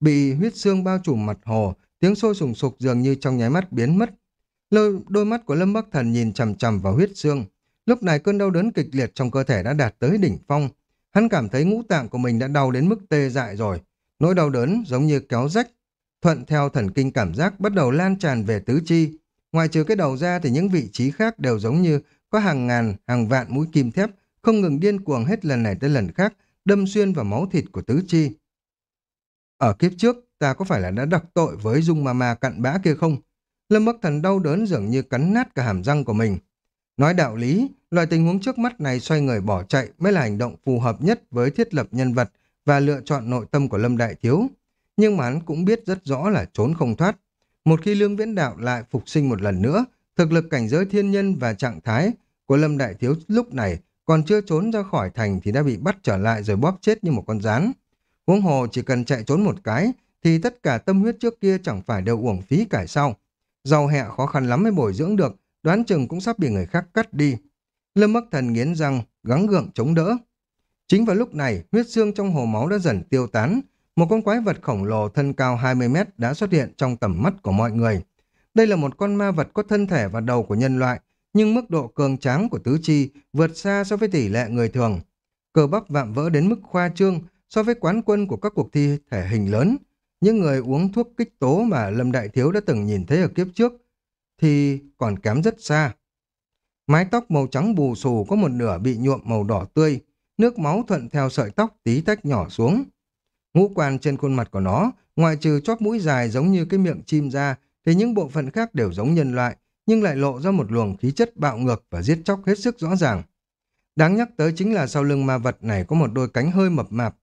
S1: Bị huyết xương bao trùm mặt hồ, tiếng sôi sùng sục dường như trong nháy mắt biến mất. Lôi, đôi mắt của Lâm Bắc Thần nhìn chằm chằm vào huyết xương. Lúc này cơn đau đớn kịch liệt trong cơ thể đã đạt tới đỉnh phong. Hắn cảm thấy ngũ tạng của mình đã đau đến mức tê dại rồi. Nỗi đau đớn giống như kéo rách. Thuận theo thần kinh cảm giác bắt đầu lan tràn về tứ chi. Ngoài trừ cái đầu ra thì những vị trí khác đều giống như có hàng ngàn, hàng vạn mũi kim thép không ngừng điên cuồng hết lần này tới lần khác, đâm xuyên vào máu thịt của tứ chi. Ở kiếp trước, ta có phải là đã đắc tội với dung ma ma cặn bã kia không? Lâm Bắc Thần đau đớn dường như cắn nát cả hàm răng của mình. Nói đạo lý, loại tình huống trước mắt này xoay người bỏ chạy mới là hành động phù hợp nhất với thiết lập nhân vật và lựa chọn nội tâm của Lâm Đại Thiếu. Nhưng mà hắn cũng biết rất rõ là trốn không thoát. Một khi Lương Viễn Đạo lại phục sinh một lần nữa, thực lực cảnh giới thiên nhân và trạng thái của Lâm Đại Thiếu lúc này còn chưa trốn ra khỏi thành thì đã bị bắt trở lại rồi bóp chết như một con rán. Huống hồ chỉ cần chạy trốn một cái thì tất cả tâm huyết trước kia chẳng phải đều uổng phí cải sau. Giàu hẹ khó khăn lắm mới bồi dưỡng được, đoán chừng cũng sắp bị người khác cắt đi. Lâm Bắc Thần nghiến răng, gắng gượng chống đỡ. Chính vào lúc này, huyết xương trong hồ máu đã dần tiêu tán. Một con quái vật khổng lồ thân cao 20 mét đã xuất hiện trong tầm mắt của mọi người. Đây là một con ma vật có thân thể và đầu của nhân loại, nhưng mức độ cường tráng của tứ chi vượt xa so với tỷ lệ người thường. Cơ bắp vạm vỡ đến mức khoa trương so với quán quân của các cuộc thi thể hình lớn. Những người uống thuốc kích tố mà Lâm Đại Thiếu đã từng nhìn thấy ở kiếp trước thì còn kém rất xa. Mái tóc màu trắng bù xù có một nửa bị nhuộm màu đỏ tươi, nước máu thuận theo sợi tóc tí tách nhỏ xuống. Ngũ quan trên khuôn mặt của nó, ngoại trừ chóp mũi dài giống như cái miệng chim ra, thì những bộ phận khác đều giống nhân loại, nhưng lại lộ ra một luồng khí chất bạo ngược và giết chóc hết sức rõ ràng. Đáng nhắc tới chính là sau lưng ma vật này có một đôi cánh hơi mập mạp,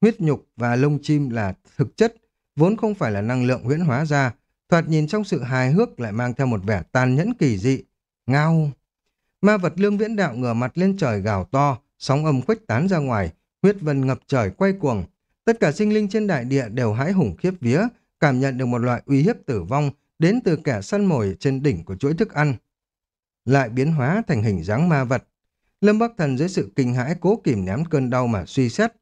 S1: huyết nhục và lông chim là thực chất, vốn không phải là năng lượng huyễn hóa ra, thoạt nhìn trong sự hài hước lại mang theo một vẻ tàn nhẫn kỳ dị. Ngao! Ma vật lương viễn đạo ngửa mặt lên trời gào to, sóng âm khuếch tán ra ngoài, huyết vân ngập trời quay cuồng. Tất cả sinh linh trên đại địa đều hãi hùng khiếp vía, cảm nhận được một loại uy hiếp tử vong đến từ kẻ săn mồi trên đỉnh của chuỗi thức ăn. Lại biến hóa thành hình dáng ma vật. Lâm Bắc Thần dưới sự kinh hãi cố kìm ném cơn đau mà suy xét.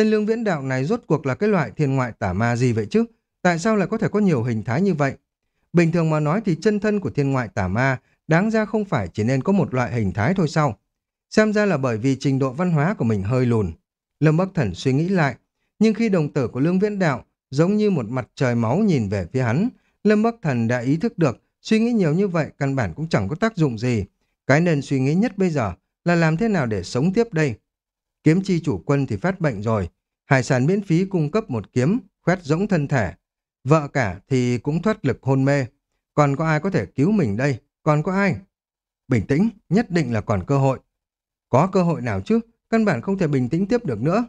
S1: Tên lương viễn đạo này rốt cuộc là cái loại thiên ngoại tả ma gì vậy chứ? Tại sao lại có thể có nhiều hình thái như vậy? Bình thường mà nói thì chân thân của thiên ngoại tả ma đáng ra không phải chỉ nên có một loại hình thái thôi sao? Xem ra là bởi vì trình độ văn hóa của mình hơi lùn. Lâm Bắc Thần suy nghĩ lại, nhưng khi đồng tử của Lương Viễn Đạo giống như một mặt trời máu nhìn về phía hắn, Lâm Bắc Thần đã ý thức được suy nghĩ nhiều như vậy căn bản cũng chẳng có tác dụng gì. Cái nên suy nghĩ nhất bây giờ là làm thế nào để sống tiếp đây. Kiếm chi chủ quân thì phát bệnh rồi, hải sản miễn phí cung cấp một kiếm, khoét rỗng thân thể. Vợ cả thì cũng thoát lực hôn mê. Còn có ai có thể cứu mình đây? Còn có ai? Bình tĩnh, nhất định là còn cơ hội. Có cơ hội nào chứ? Căn bản không thể bình tĩnh tiếp được nữa.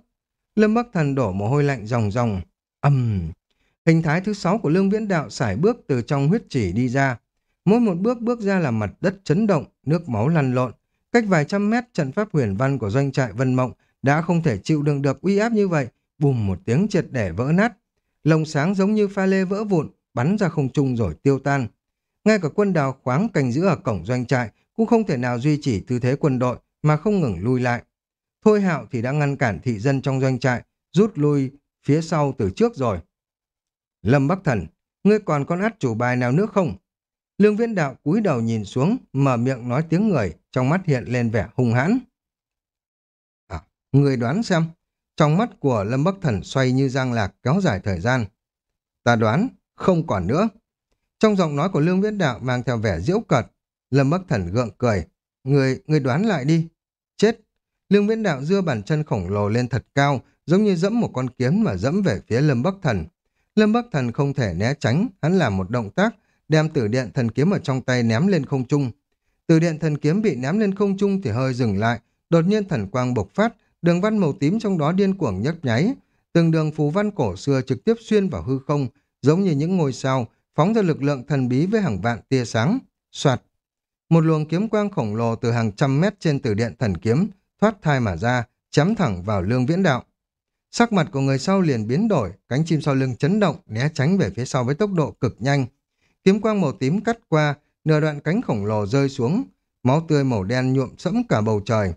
S1: Lâm Bắc Thần đổ mồ hôi lạnh ròng ròng. Âm! Hình thái thứ sáu của Lương Viễn Đạo sải bước từ trong huyết chỉ đi ra. Mỗi một bước bước ra là mặt đất chấn động, nước máu lăn lộn. Cách vài trăm mét trận pháp huyền văn của doanh trại Vân Mộng đã không thể chịu đựng được uy áp như vậy, bùm một tiếng triệt để vỡ nát. Lồng sáng giống như pha lê vỡ vụn, bắn ra không trung rồi tiêu tan. Ngay cả quân đào khoáng canh giữ ở cổng doanh trại cũng không thể nào duy trì tư thế quân đội mà không ngừng lui lại. Thôi hạo thì đã ngăn cản thị dân trong doanh trại, rút lui phía sau từ trước rồi. Lâm Bắc Thần, ngươi còn con át chủ bài nào nữa không? Lương viễn đạo cúi đầu nhìn xuống, mở miệng nói tiếng người, trong mắt hiện lên vẻ hung hãn. À, người đoán xem. Trong mắt của Lâm Bắc Thần xoay như giang lạc kéo dài thời gian. Ta đoán, không còn nữa. Trong giọng nói của Lương Viễn Đạo mang theo vẻ diễu cợt. Lâm Bắc Thần gượng cười. Người, người đoán lại đi. Chết. Lương Viễn Đạo dưa bàn chân khổng lồ lên thật cao, giống như dẫm một con kiếm mà dẫm về phía Lâm Bắc Thần. Lâm Bắc Thần không thể né tránh, hắn làm một động tác, đem tử điện thần kiếm ở trong tay ném lên không trung. Tử điện thần kiếm bị ném lên không trung thì hơi dừng lại, đột nhiên thần quang bộc phát, đường văn màu tím trong đó điên cuồng nhấp nháy, từng đường phù văn cổ xưa trực tiếp xuyên vào hư không, giống như những ngôi sao, phóng ra lực lượng thần bí với hàng vạn tia sáng. Soạt! Một luồng kiếm quang khổng lồ từ hàng trăm mét trên tử điện thần kiếm thoát thai mà ra, chém thẳng vào lương viễn đạo. Sắc mặt của người sau liền biến đổi, cánh chim sau lưng chấn động, né tránh về phía sau với tốc độ cực nhanh. Kiếm quang màu tím cắt qua, nửa đoạn cánh khổng lồ rơi xuống, máu tươi màu đen nhuộm sẫm cả bầu trời.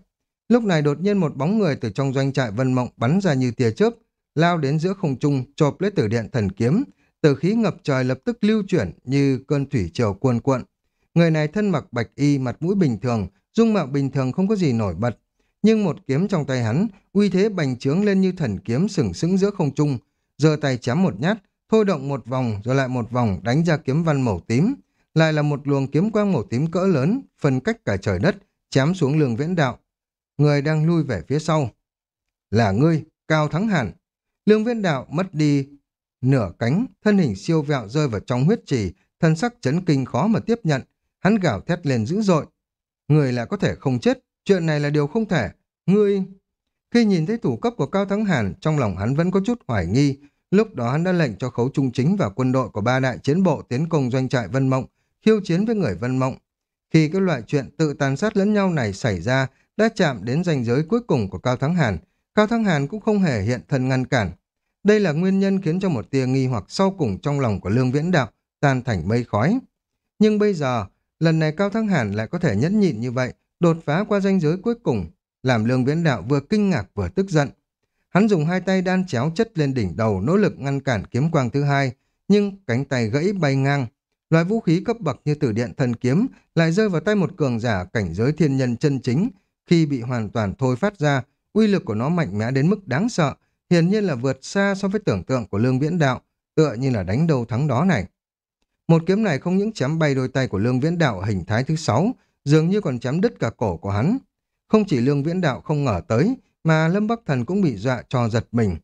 S1: Lúc này đột nhiên một bóng người từ trong doanh trại vân mộng bắn ra như tia chớp, lao đến giữa không trung, chộp lấy tử điện thần kiếm, tử khí ngập trời lập tức lưu chuyển như cơn thủy triều cuồn cuộn. Người này thân mặc bạch y, mặt mũi bình thường, dung mạo bình thường không có gì nổi bật, nhưng một kiếm trong tay hắn, uy thế bành trướng lên như thần kiếm sừng sững giữa không trung, giơ tay chém một nhát, thôi động một vòng rồi lại một vòng đánh ra kiếm văn màu tím, lại là một luồng kiếm quang màu tím cỡ lớn, phân cách cả trời đất, chém xuống lương viễn đạo. Người đang lui về phía sau. Là ngươi, Cao Thắng Hàn. Lương viễn đạo mất đi nửa cánh, thân hình siêu vẹo rơi vào trong huyết trì, thân sắc chấn kinh khó mà tiếp nhận. Hắn gào thét lên dữ dội. Người lại có thể không chết, chuyện này là điều không thể. Ngươi... Khi nhìn thấy thủ cấp của Cao Thắng Hàn, trong lòng hắn vẫn có chút hoài nghi. Lúc đó hắn đã lệnh cho khấu trung chính và quân đội của ba đại chiến bộ tiến công doanh trại Vân Mộng, khiêu chiến với người Vân Mộng. Khi các loại chuyện tự tàn sát lẫn nhau này xảy ra, đã chạm đến ranh giới cuối cùng của Cao Thắng Hàn, Cao Thắng Hàn cũng không hề hiện thân ngăn cản. Đây là nguyên nhân khiến cho một tia nghi hoặc sau cùng trong lòng của Lương Viễn Đạo tan thành mây khói. Nhưng bây giờ, lần này Cao Thắng Hàn lại có thể nhẫn nhịn như vậy, đột phá qua ranh giới cuối cùng, làm Lương Viễn Đạo vừa kinh ngạc vừa tức giận. Hắn dùng hai tay đan chéo chất lên đỉnh đầu nỗ lực ngăn cản kiếm quang thứ hai, nhưng cánh tay gãy bay ngang. Loại vũ khí cấp bậc như tử điện thần kiếm lại rơi vào tay một cường giả cảnh giới thiên nhân chân chính. Khi bị hoàn toàn thôi phát ra, uy lực của nó mạnh mẽ đến mức đáng sợ, hiển nhiên là vượt xa so với tưởng tượng của Lương Viễn Đạo, tựa như là đánh đầu thắng đó này. Một kiếm này không những chém bay đôi tay của Lương Viễn Đạo hình thái thứ sáu, dường như còn chém đứt cả cổ của hắn. Không chỉ Lương Viễn Đạo không ngờ tới, mà Lâm Bắc Thần cũng bị dọa cho giật mình.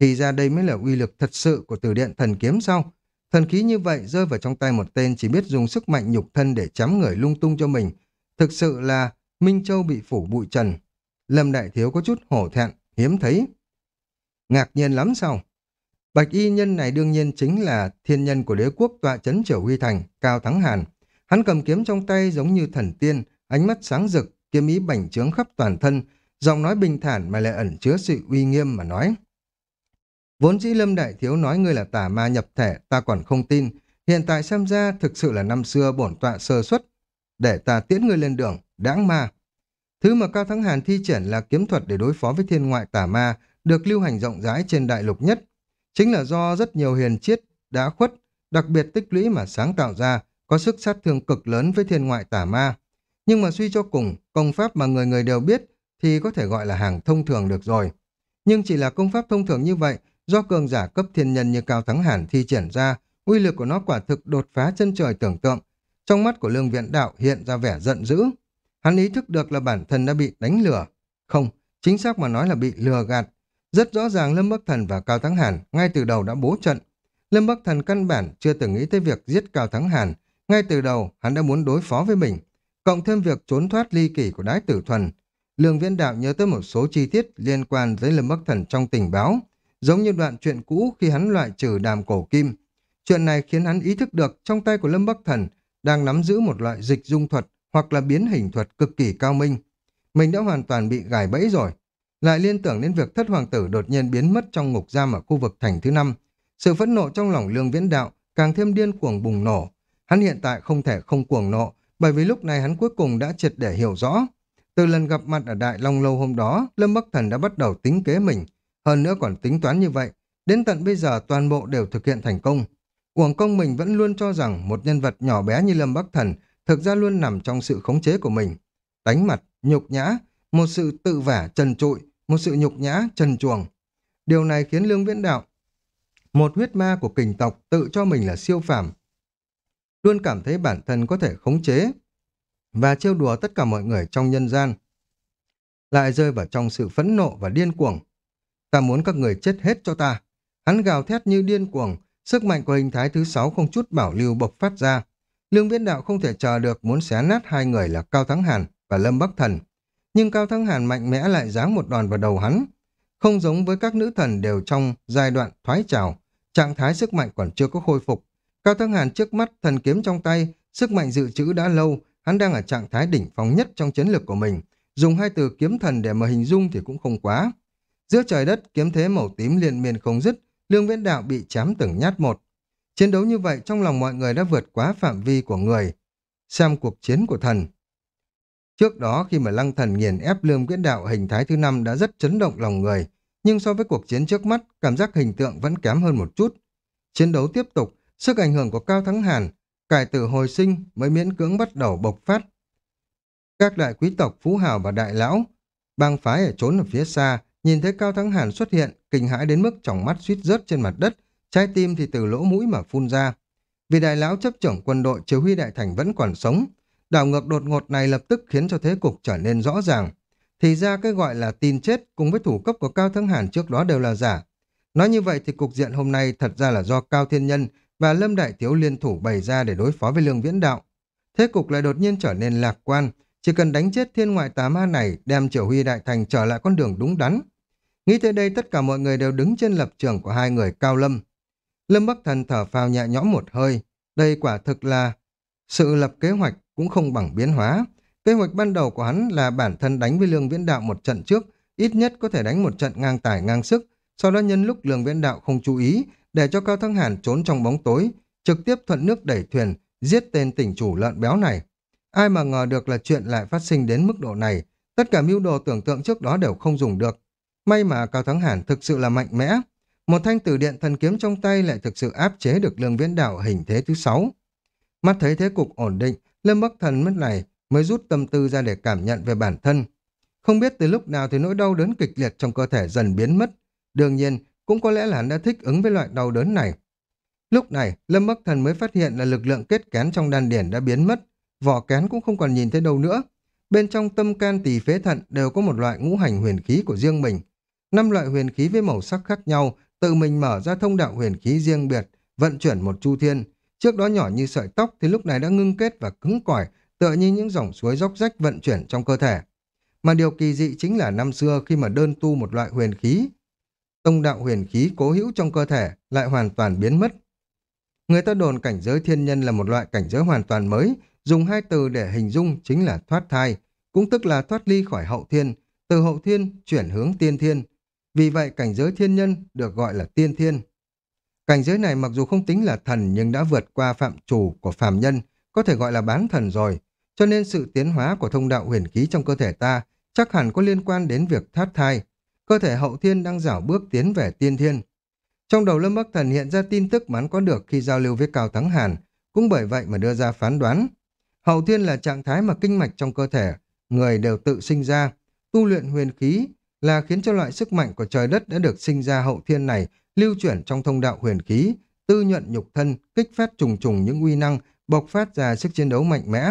S1: Thì ra đây mới là uy lực thật sự của từ điện thần kiếm sau. Thần khí như vậy rơi vào trong tay một tên chỉ biết dùng sức mạnh nhục thân để chấm người lung tung cho mình. Thực sự là Minh Châu bị phủ bụi trần. Lâm Đại Thiếu có chút hổ thẹn, hiếm thấy. Ngạc nhiên lắm sao? Bạch y nhân này đương nhiên chính là thiên nhân của đế quốc tọa chấn triều huy thành, Cao Thắng Hàn. Hắn cầm kiếm trong tay giống như thần tiên, ánh mắt sáng rực, kiếm ý bành trướng khắp toàn thân, giọng nói bình thản mà lại ẩn chứa sự uy nghiêm mà nói. Vốn dĩ Lâm Đại Thiếu nói ngươi là tà ma nhập thể, ta còn không tin. Hiện tại xem ra thực sự là năm xưa bổn tọa sơ xuất. Để ta tiễn ngươi lên đường, đáng ma. Thứ mà Cao Thắng Hàn thi triển là kiếm thuật để đối phó với thiên ngoại tà ma, được lưu hành rộng rãi trên đại lục nhất. Chính là do rất nhiều hiền chiết đã khuất, đặc biệt tích lũy mà sáng tạo ra, có sức sát thương cực lớn với thiên ngoại tà ma. Nhưng mà suy cho cùng, công pháp mà người người đều biết thì có thể gọi là hàng thông thường được rồi. Nhưng chỉ là công pháp thông thường như vậy, do cường giả cấp thiên nhân như Cao Thắng Hàn thi triển ra, uy lực của nó quả thực đột phá chân trời tưởng tượng. Trong mắt của lương viện đạo hiện ra vẻ giận dữ. Hắn ý thức được là bản thân đã bị đánh lừa. Không, chính xác mà nói là bị lừa gạt. Rất rõ ràng Lâm Bắc Thần và Cao Thắng Hàn ngay từ đầu đã bố trận. Lâm Bắc Thần căn bản chưa từng nghĩ tới việc giết Cao Thắng Hàn. Ngay từ đầu, hắn đã muốn đối phó với mình. Cộng thêm việc trốn thoát ly kỷ của đái tử thuần. Lương Viễn Đạo nhớ tới một số chi tiết liên quan tới Lâm Bắc Thần trong tình báo, giống như đoạn chuyện cũ khi hắn loại trừ đàm cổ kim. Chuyện này khiến hắn ý thức được trong tay của Lâm Bắc Thần đang nắm giữ một loại dịch dung thuật hoặc là biến hình thuật cực kỳ cao minh. Mình đã hoàn toàn bị gài bẫy rồi. Lại liên tưởng đến việc thất hoàng tử đột nhiên biến mất trong ngục giam ở khu vực thành thứ năm. Sự phẫn nộ trong lòng lương viễn đạo càng thêm điên cuồng bùng nổ. Hắn hiện tại không thể không cuồng nộ, bởi vì lúc này hắn cuối cùng đã triệt để hiểu rõ. Từ lần gặp mặt ở Đại Long Lâu hôm đó, Lâm Bắc Thần đã bắt đầu tính kế mình. Hơn nữa còn tính toán như vậy, đến tận bây giờ toàn bộ đều thực hiện thành công. Uổng công mình vẫn luôn cho rằng một nhân vật nhỏ bé như Lâm Bắc Thần thực ra luôn nằm trong sự khống chế của mình. Đánh mặt, nhục nhã, một sự tự vả trần trụi, một sự nhục nhã trần chuồng. Điều này khiến Lương Viễn Đạo, một huyết ma của kình tộc tự cho mình là siêu phàm, luôn cảm thấy bản thân có thể khống chế và trêu đùa tất cả mọi người trong nhân gian. Lại rơi vào trong sự phẫn nộ và điên cuồng. Ta muốn các người chết hết cho ta. Hắn gào thét như điên cuồng, sức mạnh của hình thái thứ sáu không chút bảo lưu bộc phát ra. Lương Viễn Đạo không thể chờ được muốn xé nát hai người là Cao Thắng Hàn và Lâm Bắc Thần. Nhưng Cao Thắng Hàn mạnh mẽ lại giáng một đòn vào đầu hắn. Không giống với các nữ thần đều trong giai đoạn thoái trào, trạng thái sức mạnh còn chưa có khôi phục. Cao Thắng Hàn trước mắt, thần kiếm trong tay, sức mạnh dự trữ đã lâu, hắn đang ở trạng thái đỉnh phong nhất trong chiến lược của mình. Dùng hai từ kiếm thần để mà hình dung thì cũng không quá. Giữa trời đất, kiếm thế màu tím liên miên không dứt, Lương Viễn Đạo bị chém từng nhát một. Chiến đấu như vậy trong lòng mọi người đã vượt quá phạm vi của người. Xem cuộc chiến của thần. Trước đó khi mà lăng thần nghiền ép Lương Viễn Đạo hình thái thứ năm đã rất chấn động lòng người, nhưng so với cuộc chiến trước mắt, cảm giác hình tượng vẫn kém hơn một chút. Chiến đấu tiếp tục, sức ảnh hưởng của Cao Thắng Hàn, cải tử hồi sinh mới miễn cưỡng bắt đầu bộc phát. Các đại quý tộc Phú Hào và Đại Lão, bang phái ở trốn ở phía xa, nhìn thấy Cao Thắng Hàn xuất hiện, kinh hãi đến mức tròng mắt suýt rớt trên mặt đất, trái tim thì từ lỗ mũi mà phun ra. Vì Đại Lão chấp trưởng quân đội chỉ huy Đại Thành vẫn còn sống, đảo ngược đột ngột này lập tức khiến cho thế cục trở nên rõ ràng. Thì ra cái gọi là tin chết cùng với thủ cấp của Cao Thắng Hàn trước đó đều là giả. Nói như vậy thì cục diện hôm nay thật ra là do Cao Thiên Nhân và Lâm Đại Thiếu liên thủ bày ra để đối phó với Lương Viễn Đạo. Thế cục lại đột nhiên trở nên lạc quan, chỉ cần đánh chết thiên ngoại tà ma này đem Triều Huy Đại Thành trở lại con đường đúng đắn. Nghĩ tới đây tất cả mọi người đều đứng trên lập trường của hai người Cao Lâm. Lâm Bắc Thần thở phào nhẹ nhõm một hơi. Đây quả thực là sự lập kế hoạch cũng không bằng biến hóa. Kế hoạch ban đầu của hắn là bản thân đánh với Lương Viễn Đạo một trận trước, ít nhất có thể đánh một trận ngang tài ngang sức, sau đó nhân lúc Lương Viễn Đạo không chú ý, để cho Cao Thắng Hàn trốn trong bóng tối, trực tiếp thuận nước đẩy thuyền, giết tên tỉnh chủ lợn béo này. Ai mà ngờ được là chuyện lại phát sinh đến mức độ này, tất cả mưu đồ tưởng tượng trước đó đều không dùng được. May mà Cao Thắng Hàn thực sự là mạnh mẽ, một thanh tử điện thần kiếm trong tay lại thực sự áp chế được lương viễn đạo hình thế thứ sáu. Mắt thấy thế cục ổn định, Lâm Bắc Thần mất này mới rút tâm tư ra để cảm nhận về bản thân. Không biết từ lúc nào thì nỗi đau đớn kịch liệt trong cơ thể dần biến mất. Đương nhiên, cũng có lẽ là hắn đã thích ứng với loại đau đớn này. Lúc này, Lâm Bắc Thần mới phát hiện là lực lượng kết kén trong đan điển đã biến mất, vỏ kén cũng không còn nhìn thấy đâu nữa. Bên trong tâm can tỳ phế thận đều có một loại ngũ hành huyền khí của riêng mình. Năm loại huyền khí với màu sắc khác nhau, tự mình mở ra thông đạo huyền khí riêng biệt, vận chuyển một chu thiên. Trước đó nhỏ như sợi tóc thì lúc này đã ngưng kết và cứng cỏi, tựa như những dòng suối róc rách vận chuyển trong cơ thể. Mà điều kỳ dị chính là năm xưa khi mà đơn tu một loại huyền khí, tông đạo huyền khí cố hữu trong cơ thể lại hoàn toàn biến mất. Người ta đồn cảnh giới thiên nhân là một loại cảnh giới hoàn toàn mới, dùng hai từ để hình dung chính là thoát thai, cũng tức là thoát ly khỏi hậu thiên, từ hậu thiên chuyển hướng tiên thiên. Vì vậy cảnh giới thiên nhân được gọi là tiên thiên. Cảnh giới này mặc dù không tính là thần nhưng đã vượt qua phạm chủ của phàm nhân, có thể gọi là bán thần rồi. Cho nên sự tiến hóa của thông đạo huyền khí trong cơ thể ta chắc hẳn có liên quan đến việc thoát thai. Cơ thể hậu thiên đang dảo bước tiến về tiên thiên. Trong đầu Lâm Bắc Thần hiện ra tin tức mà hắn có được khi giao lưu với Cao Thắng Hàn, cũng bởi vậy mà đưa ra phán đoán. Hậu thiên là trạng thái mà kinh mạch trong cơ thể, người đều tự sinh ra. Tu luyện huyền khí là khiến cho loại sức mạnh của trời đất đã được sinh ra hậu thiên này lưu chuyển trong thông đạo huyền khí, tư nhuận nhục thân, kích phát trùng trùng những uy năng, bộc phát ra sức chiến đấu mạnh mẽ.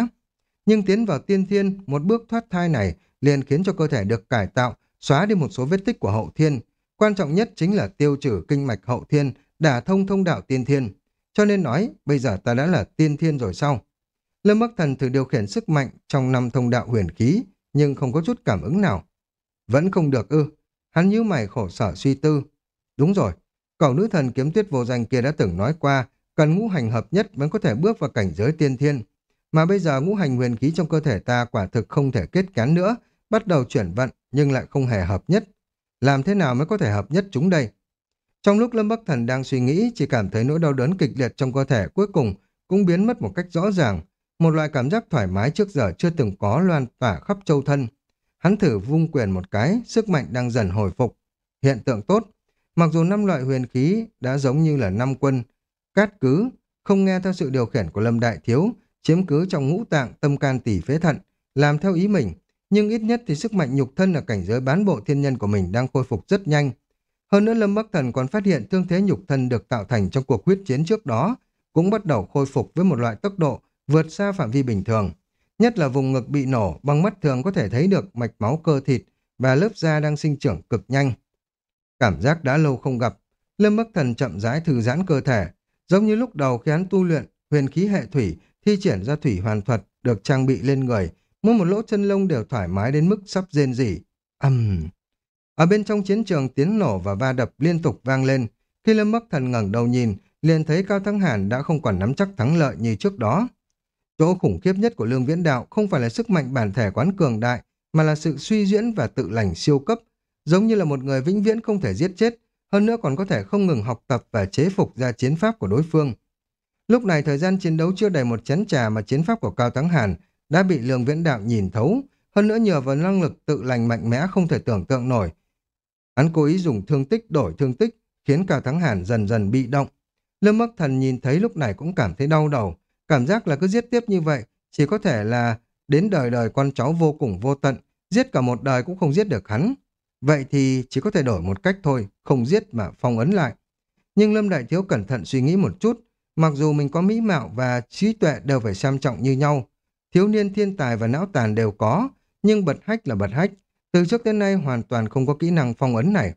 S1: Nhưng tiến vào tiên thiên, một bước thoát thai này liền khiến cho cơ thể được cải tạo, xóa đi một số vết tích của hậu thiên. Quan trọng nhất chính là tiêu trừ kinh mạch hậu thiên, đả thông thông đạo tiên thiên. Cho nên nói, bây giờ ta đã là tiên thiên rồi sao? Lâm Bắc Thần thử điều khiển sức mạnh trong năm thông đạo huyền khí, nhưng không có chút cảm ứng nào. Vẫn không được ư. Hắn nhíu mày khổ sở suy tư. Đúng rồi, cậu nữ thần kiếm tuyết vô danh kia đã từng nói qua, cần ngũ hành hợp nhất mới có thể bước vào cảnh giới tiên thiên. Mà bây giờ ngũ hành huyền khí trong cơ thể ta quả thực không thể kết cán nữa, bắt đầu chuyển vận nhưng lại không hề hợp nhất. Làm thế nào mới có thể hợp nhất chúng đây? Trong lúc Lâm Bắc Thần đang suy nghĩ, chỉ cảm thấy nỗi đau đớn kịch liệt trong cơ thể cuối cùng cũng biến mất một cách rõ ràng. Một loại cảm giác thoải mái trước giờ chưa từng có loan tỏa khắp châu thân. Hắn thử vung quyền một cái, sức mạnh đang dần hồi phục. Hiện tượng tốt. Mặc dù năm loại huyền khí đã giống như là năm quân, cát cứ, không nghe theo sự điều khiển của Lâm Đại Thiếu, chiếm cứ trong ngũ tạng tâm can tỷ phế thận, làm theo ý mình, nhưng ít nhất thì sức mạnh nhục thân ở cảnh giới bán bộ thiên nhân của mình đang khôi phục rất nhanh. Hơn nữa Lâm Bắc Thần còn phát hiện thương thế nhục thân được tạo thành trong cuộc huyết chiến trước đó, cũng bắt đầu khôi phục với một loại tốc độ vượt xa phạm vi bình thường. Nhất là vùng ngực bị nổ, bằng mắt thường có thể thấy được mạch máu cơ thịt và lớp da đang sinh trưởng cực nhanh. Cảm giác đã lâu không gặp, Lâm Bắc Thần chậm rãi thư giãn cơ thể, giống như lúc đầu khi hắn tu luyện huyền khí hệ thủy, thi triển ra thủy hoàn thuật được trang bị lên người, mỗi một lỗ chân lông đều thoải mái đến mức sắp rên rỉ. Ầm. Ở bên trong chiến trường tiếng nổ và va đập liên tục vang lên, Khi Lâm Bắc Thần ngẩng đầu nhìn, liền thấy Cao Thắng Hàn đã không còn nắm chắc thắng lợi như trước đó. Chỗ khủng khiếp nhất của Lương Viễn Đạo không phải là sức mạnh bản thể quán cường đại, mà là sự suy diễn và tự lành siêu cấp, giống như là một người vĩnh viễn không thể giết chết, hơn nữa còn có thể không ngừng học tập và chế phục ra chiến pháp của đối phương. Lúc này thời gian chiến đấu chưa đầy một chén trà mà chiến pháp của Cao Thắng Hàn đã bị Lương Viễn Đạo nhìn thấu, hơn nữa nhờ vào năng lực tự lành mạnh mẽ không thể tưởng tượng nổi. Hắn cố ý dùng thương tích đổi thương tích, khiến Cao Thắng Hàn dần dần bị động. Lâm Bắc Thần nhìn thấy lúc này cũng cảm thấy đau đầu, cảm giác là cứ giết tiếp như vậy, chỉ có thể là đến đời đời con cháu vô cùng vô tận, giết cả một đời cũng không giết được hắn. Vậy thì chỉ có thể đổi một cách thôi, không giết mà phong ấn lại. Nhưng Lâm Đại Thiếu cẩn thận suy nghĩ một chút, mặc dù mình có mỹ mạo và trí tuệ đều phải xem trọng như nhau, thiếu niên thiên tài và não tàn đều có, nhưng bật hách là bật hách, từ trước đến nay hoàn toàn không có kỹ năng phong ấn này.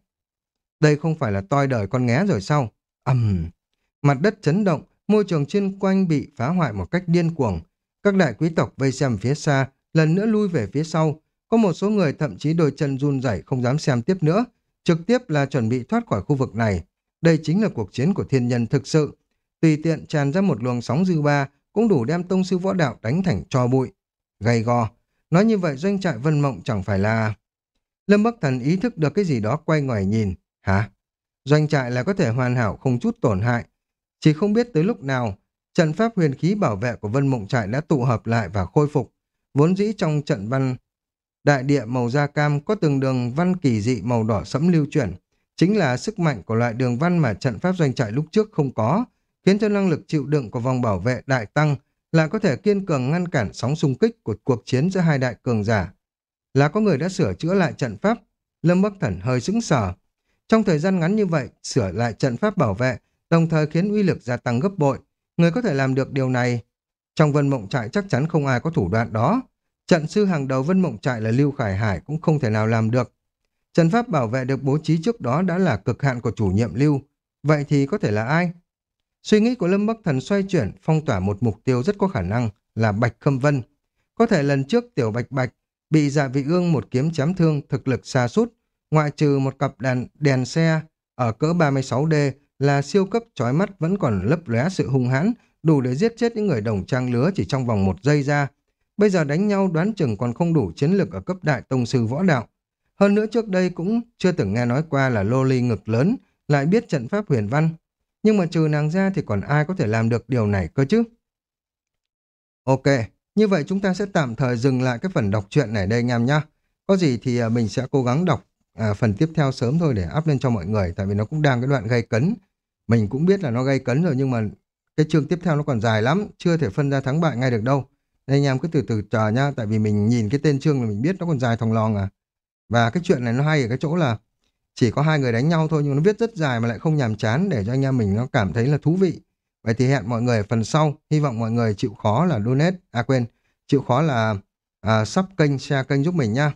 S1: Đây không phải là toi đời con nghé rồi sao? ầm, um, mặt đất chấn động, môi trường xung quanh bị phá hoại một cách điên cuồng. Các đại quý tộc vây xem phía xa, lần nữa lui về phía sau. Có một số người thậm chí đôi chân run rẩy không dám xem tiếp nữa, trực tiếp là chuẩn bị thoát khỏi khu vực này. Đây chính là cuộc chiến của thiên nhân thực sự. Tùy tiện tràn ra một luồng sóng dư ba cũng đủ đem tông sư võ đạo đánh thành cho bụi. Gầy gò. Nói như vậy doanh trại Vân Mộng chẳng phải là... Lâm Bắc Thần ý thức được cái gì đó quay ngoài nhìn. Hả? Doanh trại là có thể hoàn hảo không chút tổn hại. Chỉ không biết tới lúc nào, trận pháp huyền khí bảo vệ của Vân Mộng trại đã tụ hợp lại và khôi phục. Vốn dĩ trong trận văn đại địa màu da cam có từng đường văn kỳ dị màu đỏ sẫm lưu chuyển. Chính là sức mạnh của loại đường văn mà trận pháp doanh trại lúc trước không có, khiến cho năng lực chịu đựng của vòng bảo vệ đại tăng, lại có thể kiên cường ngăn cản sóng xung kích của cuộc chiến giữa hai đại cường giả. Là có người đã sửa chữa lại trận pháp, Lâm Bắc Thần hơi sững sờ. Trong thời gian ngắn như vậy, sửa lại trận pháp bảo vệ, đồng thời khiến uy lực gia tăng gấp bội. Người có thể làm được điều này. Trong vân mộng trại chắc chắn không ai có thủ đoạn đó. Trận sư hàng đầu vân mộng trại là Lưu Khải Hải cũng không thể nào làm được. Trận pháp bảo vệ được bố trí trước đó đã là cực hạn của chủ nhiệm Lưu. Vậy thì có thể là ai? Suy nghĩ của Lâm Bắc Thần xoay chuyển, phong tỏa một mục tiêu rất có khả năng là Bạch Khâm Vân. Có thể lần trước Tiểu Bạch Bạch bị dạ vị ương một kiếm chém thương thực lực xa sút ngoại trừ một cặp đèn, đèn xe ở cỡ 36D là siêu cấp chói mắt vẫn còn lấp lóe sự hung hãn, đủ để giết chết những người đồng trang lứa chỉ trong vòng một giây ra. Bây giờ đánh nhau đoán chừng còn không đủ chiến lực ở cấp đại tông sư võ đạo. Hơn nữa trước đây cũng chưa từng nghe nói qua là lô ly ngực lớn, lại biết trận pháp huyền văn. Nhưng mà trừ nàng ra thì còn ai có thể làm được điều này cơ chứ? Ok, như vậy chúng ta sẽ tạm thời dừng lại cái phần đọc truyện này đây anh em nhé. Có gì thì à, mình sẽ cố gắng đọc à, phần tiếp theo sớm thôi để up lên cho mọi người tại vì nó cũng đang cái đoạn gây cấn. Mình cũng biết là nó gây cấn rồi nhưng mà cái chương tiếp theo nó còn dài lắm, chưa thể phân ra thắng bại ngay được đâu. Nên anh em cứ từ từ chờ nhá, tại vì mình nhìn cái tên chương là mình biết nó còn dài thòng lòn à. Và cái chuyện này nó hay ở cái chỗ là chỉ có hai người đánh nhau thôi nhưng nó viết rất dài mà lại không nhàm chán để cho anh em mình nó cảm thấy là thú vị. Vậy thì hẹn mọi người ở phần sau. Hy vọng mọi người chịu khó là donate. À quên, chịu khó là à, sub kênh, share kênh giúp mình nha.